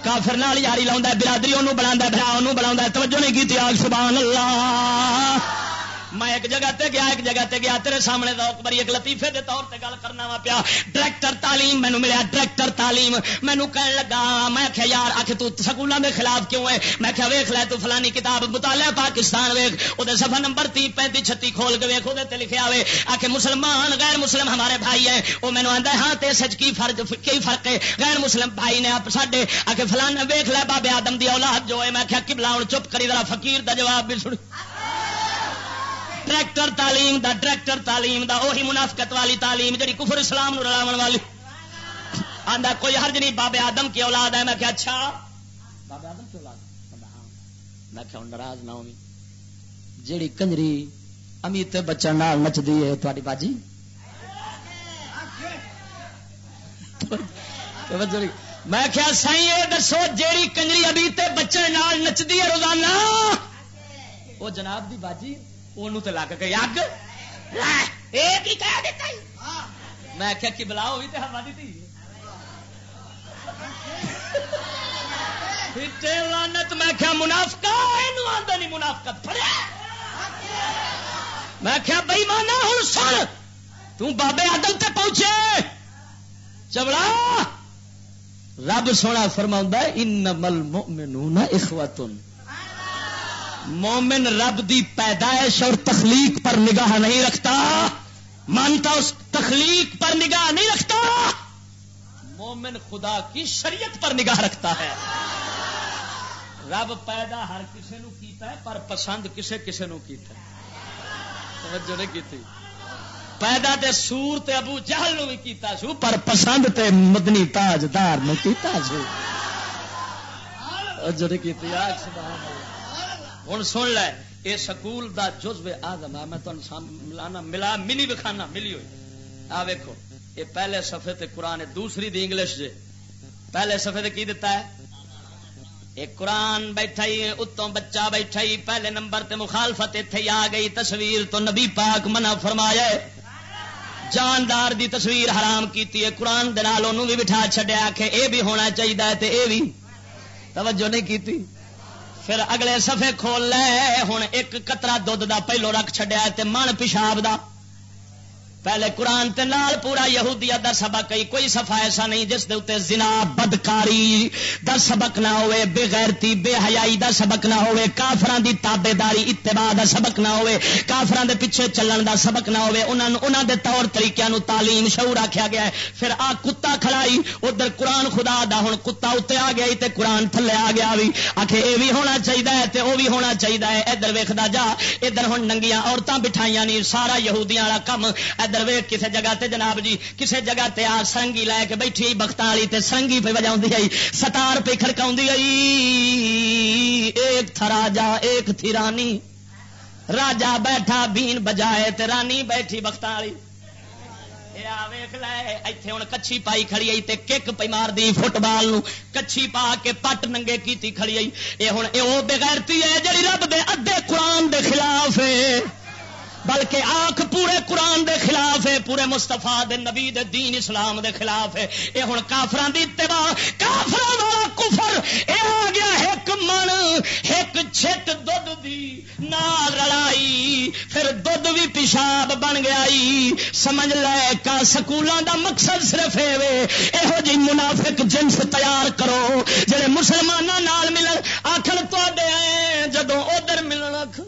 کافر نال یاری لا برادری انہوں بنا برا انہوں بنا توجہ نہیں کی آگ، سبحان اللہ۔ میں ایک جگہ تے گیا، ایک جگہ تے گیا، تیرے سامنے بڑی ایک لطیفے دے طور تے گل کرنا وا پیا۔ ڈائریکٹر تعلیم مینو ملیا، ڈائریکٹر تعلیم۔ مینو کہن لگا، میں آخیا یار آخ تکولوں کے خلاف کیوں ہے؟ میں آخیا ویخ لے تو فلانی کتاب، مطالعہ پاکستان ویخ وہ سفا نمبر تی پینتی چھتی کھول کے ویخ وہ لکھا ہوئے۔ آخ مسلمان، غیر مسلم ہمارے بھائی ہیں۔ وہ مینو آتا ہاں تے سچ کی فرق کی فرق ہے؟ غیر مسلم بھائی نے آپ ساڈے آ کے فلانا ویخ لے، بابے آدم دی اولاد جو ہے۔ میں آخیا کبلا ہوں چپ کری، ذرا فقیر دا جواب بھی سن۔ ڈائریکٹر تعلیم دا ڈائریکٹر تعلیم دا وہی منافقت والی تعلیم جی کفر اسلام رلاو والی۔ آدھا کوئی حرج نہیں، بابے آدم کی اولاد ہے۔ میں کیا اچھا۔ بابے آدم کی اولاد؟ ہاں۔ میں کیا ناراض نہ ہوئی جیڑی کنجری امیت بچن نچتی ہے تاری باجی؟ میں کیا سی یہ دسو، جیڑی کنجری امیت بچن نچتی ہے، روزانہ؟ وہ جناب دی باجی؟ انہوں تو لگ گئی اگ میں آخیا کہ بلا ہوئی تو ہوا دی لانت میں کیا منافقہ آدھا نہیں منافقت میں کیا بئی مانا ہوں سن تابے آدم تے پہنچے چبڑا رب سونا فرما ان مل مینو اخوتن مومن رب دی پیدائش اور تخلیق پر نگاہ نہیں رکھتا، مانتا اس تخلیق پر نگاہ نہیں رکھتا، مومن خدا کی شریعت پر نگاہ رکھتا ہے۔ رب پیدا ہر کسی نو کیتا ہے، پر پسند کسے کسے نو کیتا ہے۔ توجہ نہیں کیتی۔ پیدا تے سور تے ابو جہل نو بھی کیتا سو، پر پسند تے مدنی تاجدار نو کیتا سو۔ توجہ نہیں کیتی، آج سبحان اللہ۔ ہوں سن لے یہ سکول دا جزو آدم ہے، میں ملانا ملا ملی بکھانا، ملی ہوئی۔ آ ویکو یہ پہلے سفے تے قرآن ہے دوسری دی انگلش جے۔ پہلے سفے تے کی دیتا ہے؟ ایک قرآن بیٹھا ہی اتوں بچہ بیٹھا ہی، پہلے نمبر تے مخالفت اتنے آ گئی۔ تصویر تو نبی پاک منع فرمایا ہے۔ جاندار دی تصویر حرام کیتی ہے۔ قرآن دال بھی بٹھا چڈیا کہ اے بھی ہونا چاہیے تے اے بھی توجہ نہیں کیتی۔ پھر اگلے سفے کھول لے ہوں ایک کترا دھد دا پہلو رکھ چڈیا من پیشاب کا پہلے قرآن تے نال پورا یہودیا در سبق کئی کوئی صفا ایسا نہیں جس دے اتنے زنا، بدکاری در سبق نہ ہوئے بے غیرتی بے حیائی دا سبق نہ ہوئے کافران دی تابے داری اتباع دا سبق نہ ہوئے کافران دے پیچھے چلن دا سبق نہ ہوئے، انہاں انہاں دے طور طریقے نو تعلیم شعور آکھیا گیا ہے۔ پھر آ کتا کھڑائی ادھر قرآن خدا دا ہن کتا اتنے آ گیا تے قرآن تھلے آ گیا بھی آکھے، اے بھی ہونا چاہیے تے بھی ہونا چاہیے ادھر ویکھدا جا۔ ادھر ہن ننگیاں عورتاں بٹھائیاں نہیں۔ سارا یہودیاں والا کم۔ ادھر ویخ کسی جگہ تے جناب جی کسی جگہ تے آ سرنگی لے کے بیٹھی بخت والی تے سرنگی پہ بجا آئی۔ ستار پہ کھڑکا آئی۔ ایک تھا راجا، ایک تھی رانی۔ راجا بیٹھا، بین بجائے تے رانی بیٹھی بخت والی ایتھے لے ہوں کچھی پائی کھڑی آئی تے کک پی مار دی فٹ بال کچھی پا کے پٹ ننگے کیتی کھڑی آئی یہ ہوں یہ بغیرتی ہے جی رب دے ادے قرآن دے خلاف ہے بلکہ آخ پورے قرآن دے خلاف ہے، پورے مستفا دے نبی دے دین اسلام دے خلاف ہے۔ یہ ہوں کافران دی اتباع کافر والا کفر۔ یہ آ گیا ایک من ایک چھت دودھ دی نہ لڑائی گئی پھر دھد بھی پیشاب بن گیا سمجھ لے کا سکولوں دا مقصد صرف اے یہو جی منافق جنس تیار کرو، جڑے مسلمانوں ملن آخر تے جدو ادھر ملن آخ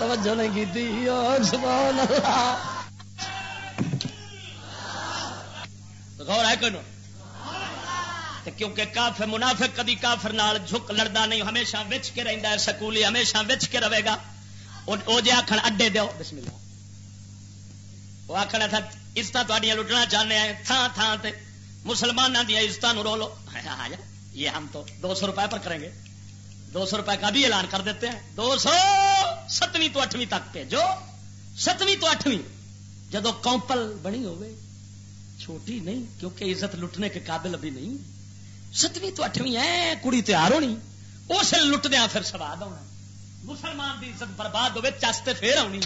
توجہ نہیں کی تھی سبحان اللہ۔ غور ہے کہ کیونکہ کافر منافق کدی کافر نال جھک لڑتا نہیں، ہمیشہ وچ کے رہتا ہے، سکولی ہمیشہ وچ کے رہے گا۔ وہ جی آخر اڈے دو بسم اللہ وہ آخر تھا عزت لٹنا چاہتے ہیں تھان تھان تے مسلمانوں دیا عزت رو لو۔ یہ ہم تو دو سو روپئے پر کریں گے۔ دو سو روپئے کا بھی اعلان کر دیتے ہیں۔ دو سو ستویں تو اٹھویں تک کے جو ستویں تو اٹھویں۔ جدو کمپل بنی ہوئے چھوٹی نہیں، کیونکہ عزت لٹنے کے قابل ابھی نہیں۔ ستویں تو اٹھویں ہے، کڑی تیار ہونی۔ اس لٹ دیا پھر سواد آنا مسلمان دی عزت برباد ہوئے چستے پھر آنی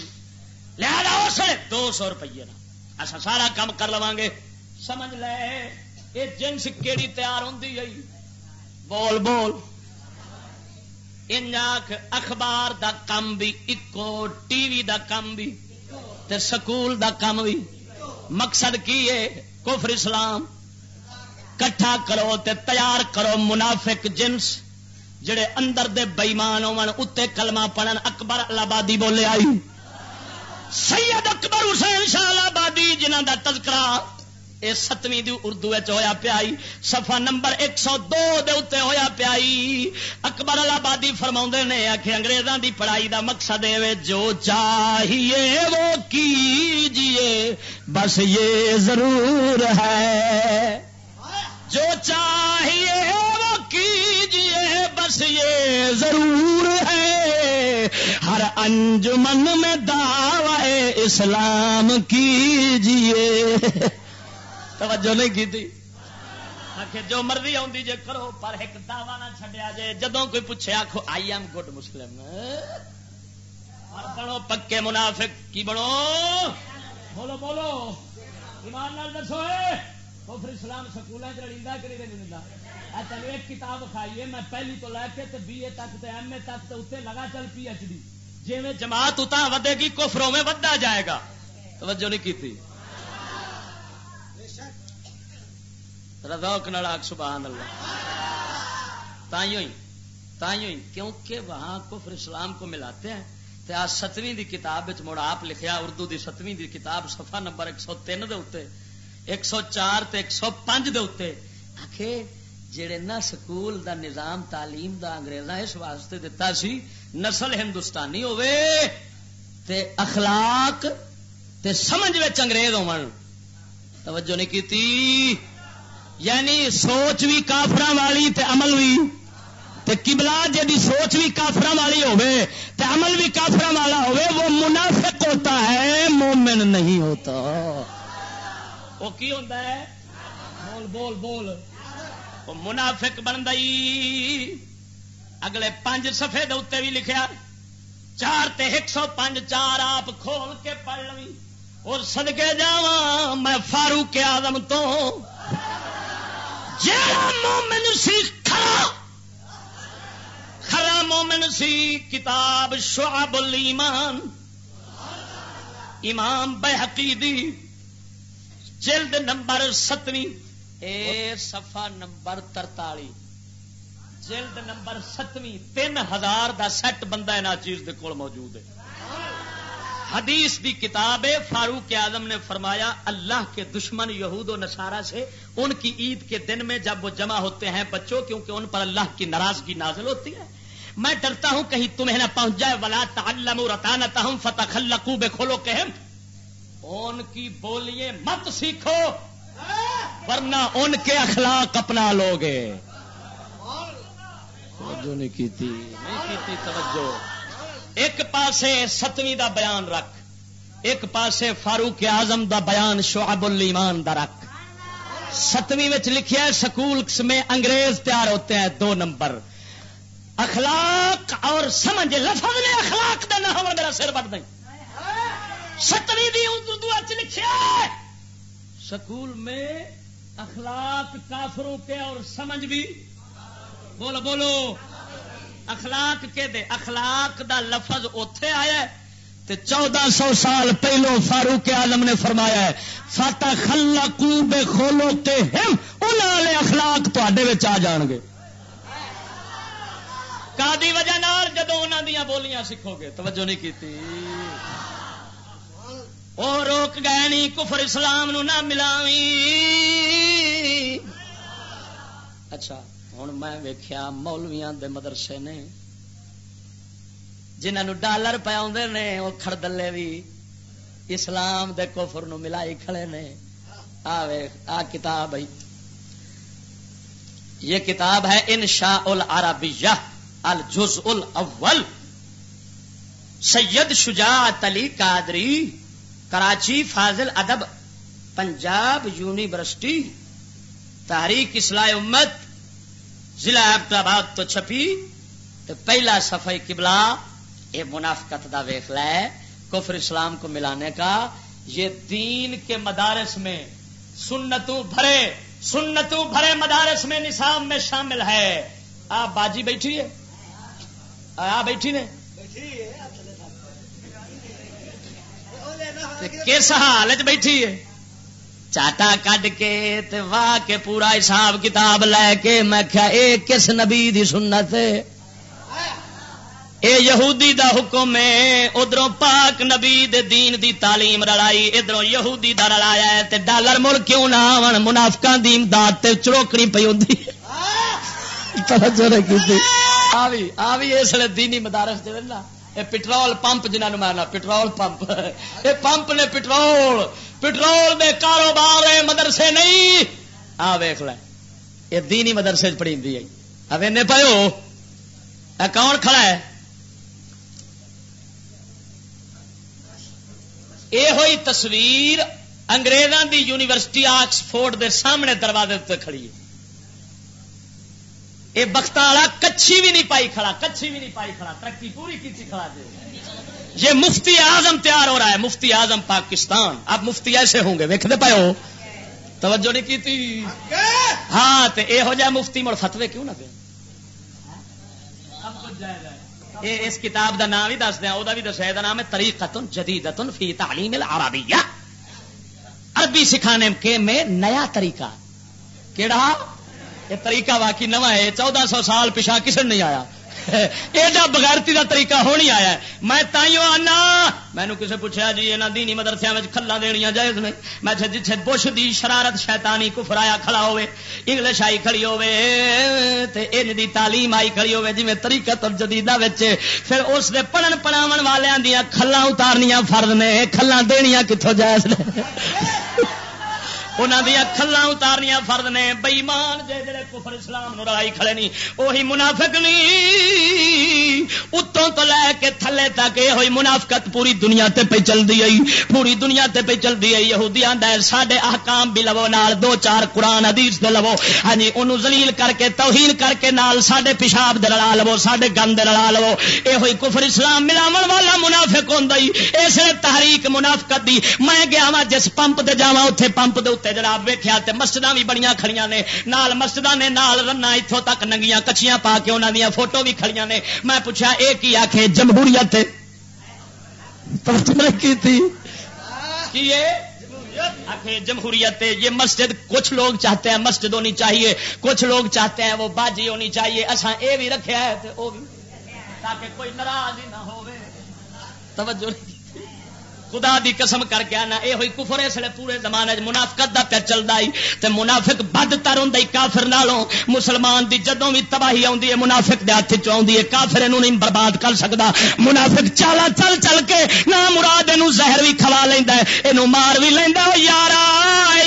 لیا اس دو سو روپیے اچھا سارا کام کر لوا گے سمجھ لے، یہ جنس کیڑی تیار ہوتی بول بول۔ انجاک اخبار دا کم بھی، اکو ٹی وی دا کم بھی، تے سکول دا کم بھی۔ مقصد کی ہے؟ کفر اسلام۔ کٹھا کرو تے تیار کرو منافق جنس، جڑے اندر دے بئیمان اتنے کلمہ پڑھن۔ اکبر آبادی بولے آئی۔ سید اکبر حسین شاہ آبادی جنہ دا تذکرہ اے ستویں دی اردو ہویا پیائی، صفحہ نمبر ایک سو دو دے اتنے ہویا پیائی۔ اکبر آبادی فرما نے آخ انگریزاں دی پڑھائی دا مقصد ہے جو چاہیے وہ کیجیے، بس یہ ضرور ہے۔ جو چاہیے وہ کیجیے، بس یہ ضرور ہے۔ ہر انجمن میں دعوی اسلام کیجیے۔ توجہ نہیں کی تھی جو مرضی آتی جے کرو، پر ایک دعوی نہ چڈیا جے۔ جدو کوئی پوچھے آخو آئی ایم گڈ مسلم بنو، پکے منافق، کی بنو؟ بولو بولو۔ ایمان نال دسو کفر اسلام سکول کہ نہیں چلو ایک کتاب کھائیے میں پہلی تو لے کے بی اے تک تے ایم اے تک تے اتنے لگا چل پی ایچ ڈی۔ جی جماعت اتنا ودے گی، کفروں میں ودا جائے گا۔ توجہ نہیں کی تھی رضوک نڑاک سبحان اللہ۔ تائیوں تائیوں کیونکہ وہاں کفر اسلام کو ملاتے ہیں۔ تو آج ستویں دی کتاب مڑ آپ لکھیا، اردو دی ستویں دی کتاب، صفحہ نمبر ایک سو تین دے اتنے ایک سو چار دے اتنے آخے جڑے نہ سکول دا نظام تعلیم دا انگریزاں اس واسطے دتا سی، نسل ہندوستانی ہوے تے اخلاق، تے سمجھ وچ انگریز ہون۔ توجہ نہیں کیتی؟ یعنی سوچ بھی کافر والی تے عمل بھی تے قبلہ جی سوچ بھی کافر والی ہوے تے عمل بھی کافر والا ہوے وہ منافق ہوتا ہے، مومن نہیں ہوتا۔ وہ کی ہوتا ہے؟ بول بول بول۔ وہ منافق بن گئی اگلے پانچ سفے دے بھی لکھیا، چار تے ایک سو پانچ چار آپ کھول کے پڑھ لوی۔ اور سدکے جا میں فاروق آدم تو مومن سی کھڑا خرا مومن سی کتاب شعب الایمان، امام بحقی دی جلد نمبر ستویں، اے صفحہ نمبر ترتالی، جلد نمبر ستویں، تین ہزار دا سیٹ بندہ نا چیز دے کول موجود ہے۔ حدیث دی کتاب ہے، فاروق اعظم نے فرمایا، اللہ کے دشمن یہود و نصارہ سے ان کی عید کے دن میں جب وہ جمع ہوتے ہیں بچوں، کیونکہ ان پر اللہ کی ناراضگی نازل ہوتی ہے، میں ڈرتا ہوں کہیں تمہیں نہ پہنچ جائے، ولا تعلم رتانتہم فتخلقوا بخلقہم ان کی بولیے مت سیکھو، ورنہ ان کے اخلاق اپنا لوگے توجہ نہیں کی تھی نہیں کی تھی توجہ۔ ایک پاسے ستویں دا بیان رکھ، ایک پاسے فاروق اعظم دا بیان شعب الایمان دا رکھ۔ ستویں لکھیا ہے، سکول میں انگریز تیار ہوتے ہیں، دو نمبر۔ اخلاق اور سمجھ، لفظ نے اخلاق دا نہ میرا سر بڑھ دیں ستویں دی اردو لکھا سکول میں اخلاق کافروں کے اور سمجھ بھی۔ بولو بولو۔ اخلاق کے دے اخلاق دا لفظ اتے آیا ہے تے چودہ سو سال پہلو فاروق آلم نے فرمایا ہے فاتح خلا بے کھولو تے ہم انہوں اخلاق تے آ جان گے کا وجہ نال جدو انہوں دیا بولیاں سیکھو گے توجہ نہیں کی وہ روک گئے نہیں کفر اسلام نو نہ ملاوی اچھا۔ ہوں میں ویخیا مولویا دے مدرسے نے جنہوں ڈالر پہ آدھے نے وہ خردلے بھی اسلام دے کفر نو ملائی کھڑے نے۔ آ آ کتاب بھائی یہ کتاب ہے ان شاء العربیہ الجز الاول۔ سید شجاعت علی قادری، کراچی فاضل ادب، پنجاب یونیورسٹی تحریک اصلاح امت ضلع آباد تو چھپی تو پہلا صفحہ قبلہ یہ منافقت دا ویخ لے، کفر اسلام کو ملانے کا، یہ دین کے مدارس میں سنتوں بھرے سنتوں بھرے مدارس میں نصاب میں شامل ہے۔ آپ باجی بیٹھی ہے؟ آ، بیٹھی نے؟ کس حال بیٹھی ہے؟ چاٹا کڈ کے واہ کے پورا حساب کتاب لے کے میں کیا اے کس نبی دی سنت؟ اے یہودی دا حکم ہے ادھر پاک نبی دے دین دی تعلیم رلائی ادھر یہودی دا رلایا ہے تے ڈالر مل کیوں نہ آن منافقہ دی امداد تے چڑوکنی پی ہوندی۔ توجہ نہیں کی آوی آوی اس لیے دینی مدارس دے نا پٹرول پمپ جنہوں مارنا پٹرول پمپ۔ یہ پمپ نے پٹرول پٹرول دے کاروبار مدرسے نہیں۔ آ ویخ یہ دینی مدرسے پڑھی اب این پو کون کھڑا ہے؟ یہ ہوئی تصویر انگریزوں دی یونیورسٹی آکسفورڈ دے سامنے دروازے کھڑی ہے۔ یہ بخت والا کچھی بھی نہیں پائی کھڑا، کچھی بھی نہیں پائی کھڑا، ترقی پوری کی کھڑا دے۔ یہ مفتی اعظم تیار ہو رہا ہے، مفتی اعظم پاکستان۔ اب مفتی ایسے ہوں گے ویکتے پے ہو۔ توجہ نہیں کی تھی ہاں تو یہ ہو جائے مفتی مڑ فتوے کیوں نہ پہ اس کتاب دا نام بھی دس دیا وہ بھی دسیا یہ نام ہے طریقت جدید فی تعلیم العربیہ۔ عربی سکھانے کے میں نیا طریقہ۔ کیڑا؟ یہ طریقہ واقعی نواں ہے، چودہ سو سال پچھا کسی نہیں آیا۔ ایڈا بغیرتی کا طریقہ ہونی آیا ہے میں تائیوں آنا مینو کسی پوچھا جی یہاں دینی مدرسے میں کھلا دنیا جائز نے میں جتھے بش دی شرارت شیطانی کفرایا کھڑا ہوے انگلش آئی کھڑی ہوے تے ان دی تعلیم آئی کھڑی ہوے جی میں طریقت جدیدہ وچ پھر اس دے پڑھن پڑھاون والےاں دیاں کھلا اتارنیاں فرض نے کھلا دینیاں کتھوں جائز نے انہوں دیا کھلا اتارنیا فرد نے، بئیمان جے جڑے کفر اسلام لڑائی کھڑے نہیں وہی منافق نہیں اتوں تو لے کے تھلے تک یہ ہوئی منافقت پوری دنیا تے پہ چل دی آئی، پوری دنیا تے پہ چل دی آئی۔ یہودی آندا ہے، ساڈے احکام بھی لو نال دو چار قرآن حدیث دے لو ہاں جی انہوں ذلیل کر کے، توہین کر کے نال ساڈے پیشاب دے لڑا لو ساڈے گند لڑا لو اے ہوئی کفر اسلام ملاون والا منافق ہوندا ہی اس تحریک منافقت دی۔ میں گیا وا جس پمپ تے جاواں، اوتھے پمپ دے اتنے جناب ویخیا مسجد بھی بڑی کھڑی نے نال مسجد نے نال رنا اتوں تک ننگیاں کچیاں پا کے انہوں دیا فوٹو بھی کھڑی نے۔ میں پوچھا یہ کی آخ جمہوریت جمہوریت یہ مسجد کچھ لوگ چاہتے ہیں مسجد ہونی چاہیے کچھ لوگ چاہتے ہیں وہ باجی ہونی چاہیے۔ اصا یہ بھی رکھا ہے تاکہ کوئی ناراض ہی نہ ہو توجہ خدا دی قسم کر کے آنا یہ ہوئی کفر اس لیے پورے زمانے منافقت دا پہ چلتا ہی، تے منافق بد تر ہوں کافر نالوں۔ مسلمان دی جدوں بھی تباہی آتی ہے، منافق دے ہاتھ چی ہے، کافر یہ نہیں برباد کر سکتا منافق چالا چل چل کے نہ مراد یہ زہر بھی کھوا لینا ہے یہ مار بھی لینا یار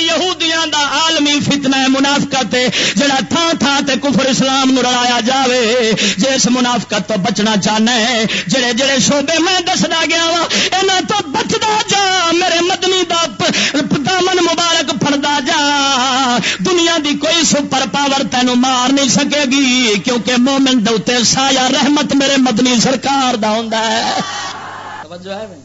یہودیاں دا عالمی فتنہ ہے، منافقت جڑا تھان تھان تے کفر اسلام نو رلایا جاوے۔ جس منافقت تو بچنا چاہنا ہے، جڑے جڑے شعبے میں دسدا گیا وا یہاں تو بچ جا، میرے مدنی دا دامن مبارک فردا جا۔ دنیا دی کوئی سپر پاور تینو مار نہیں سکے گی، کیونکہ مومن دے سایہ رحمت میرے مدنی سرکار دا ہوندا ہے۔ توجہ ہے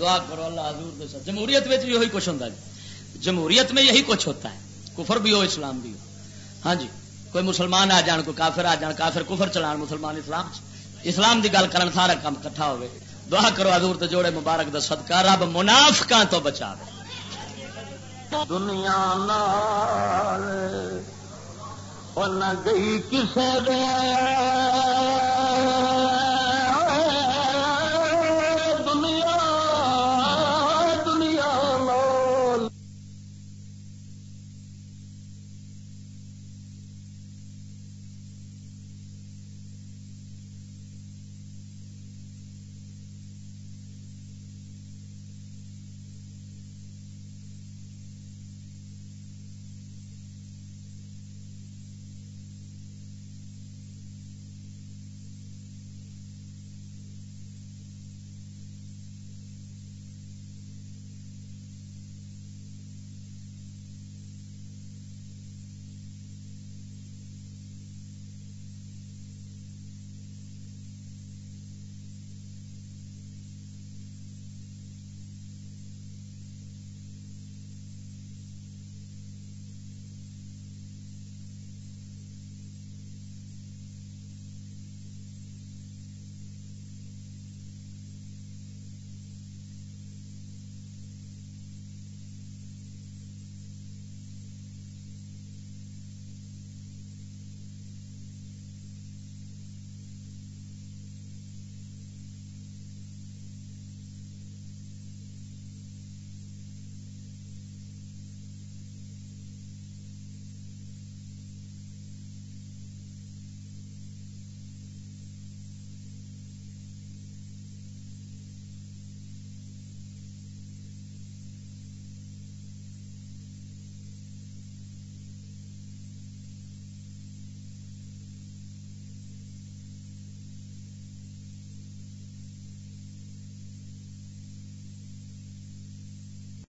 دعا کرو اللہ حضور دے جمہوریت میں بھی یہی کچھ ہوتا ہے جی۔ جمہوریت میں یہی کچھ ہوتا ہے۔ کفر بھی ہو، اسلام بھی ہو۔ ہاں جی کوئی مسلمان آ جان، کوئی کافر آ جان، کافر کفر چلان مسلمان اسلام اسلام دی گل کرن، سارا کام کٹھا ہوئے۔ دعا کرو حضور تو جوڑے مبارک دا کر رب منافقاں تو بچا دے۔ دنیا نہ گئی کسے دے۔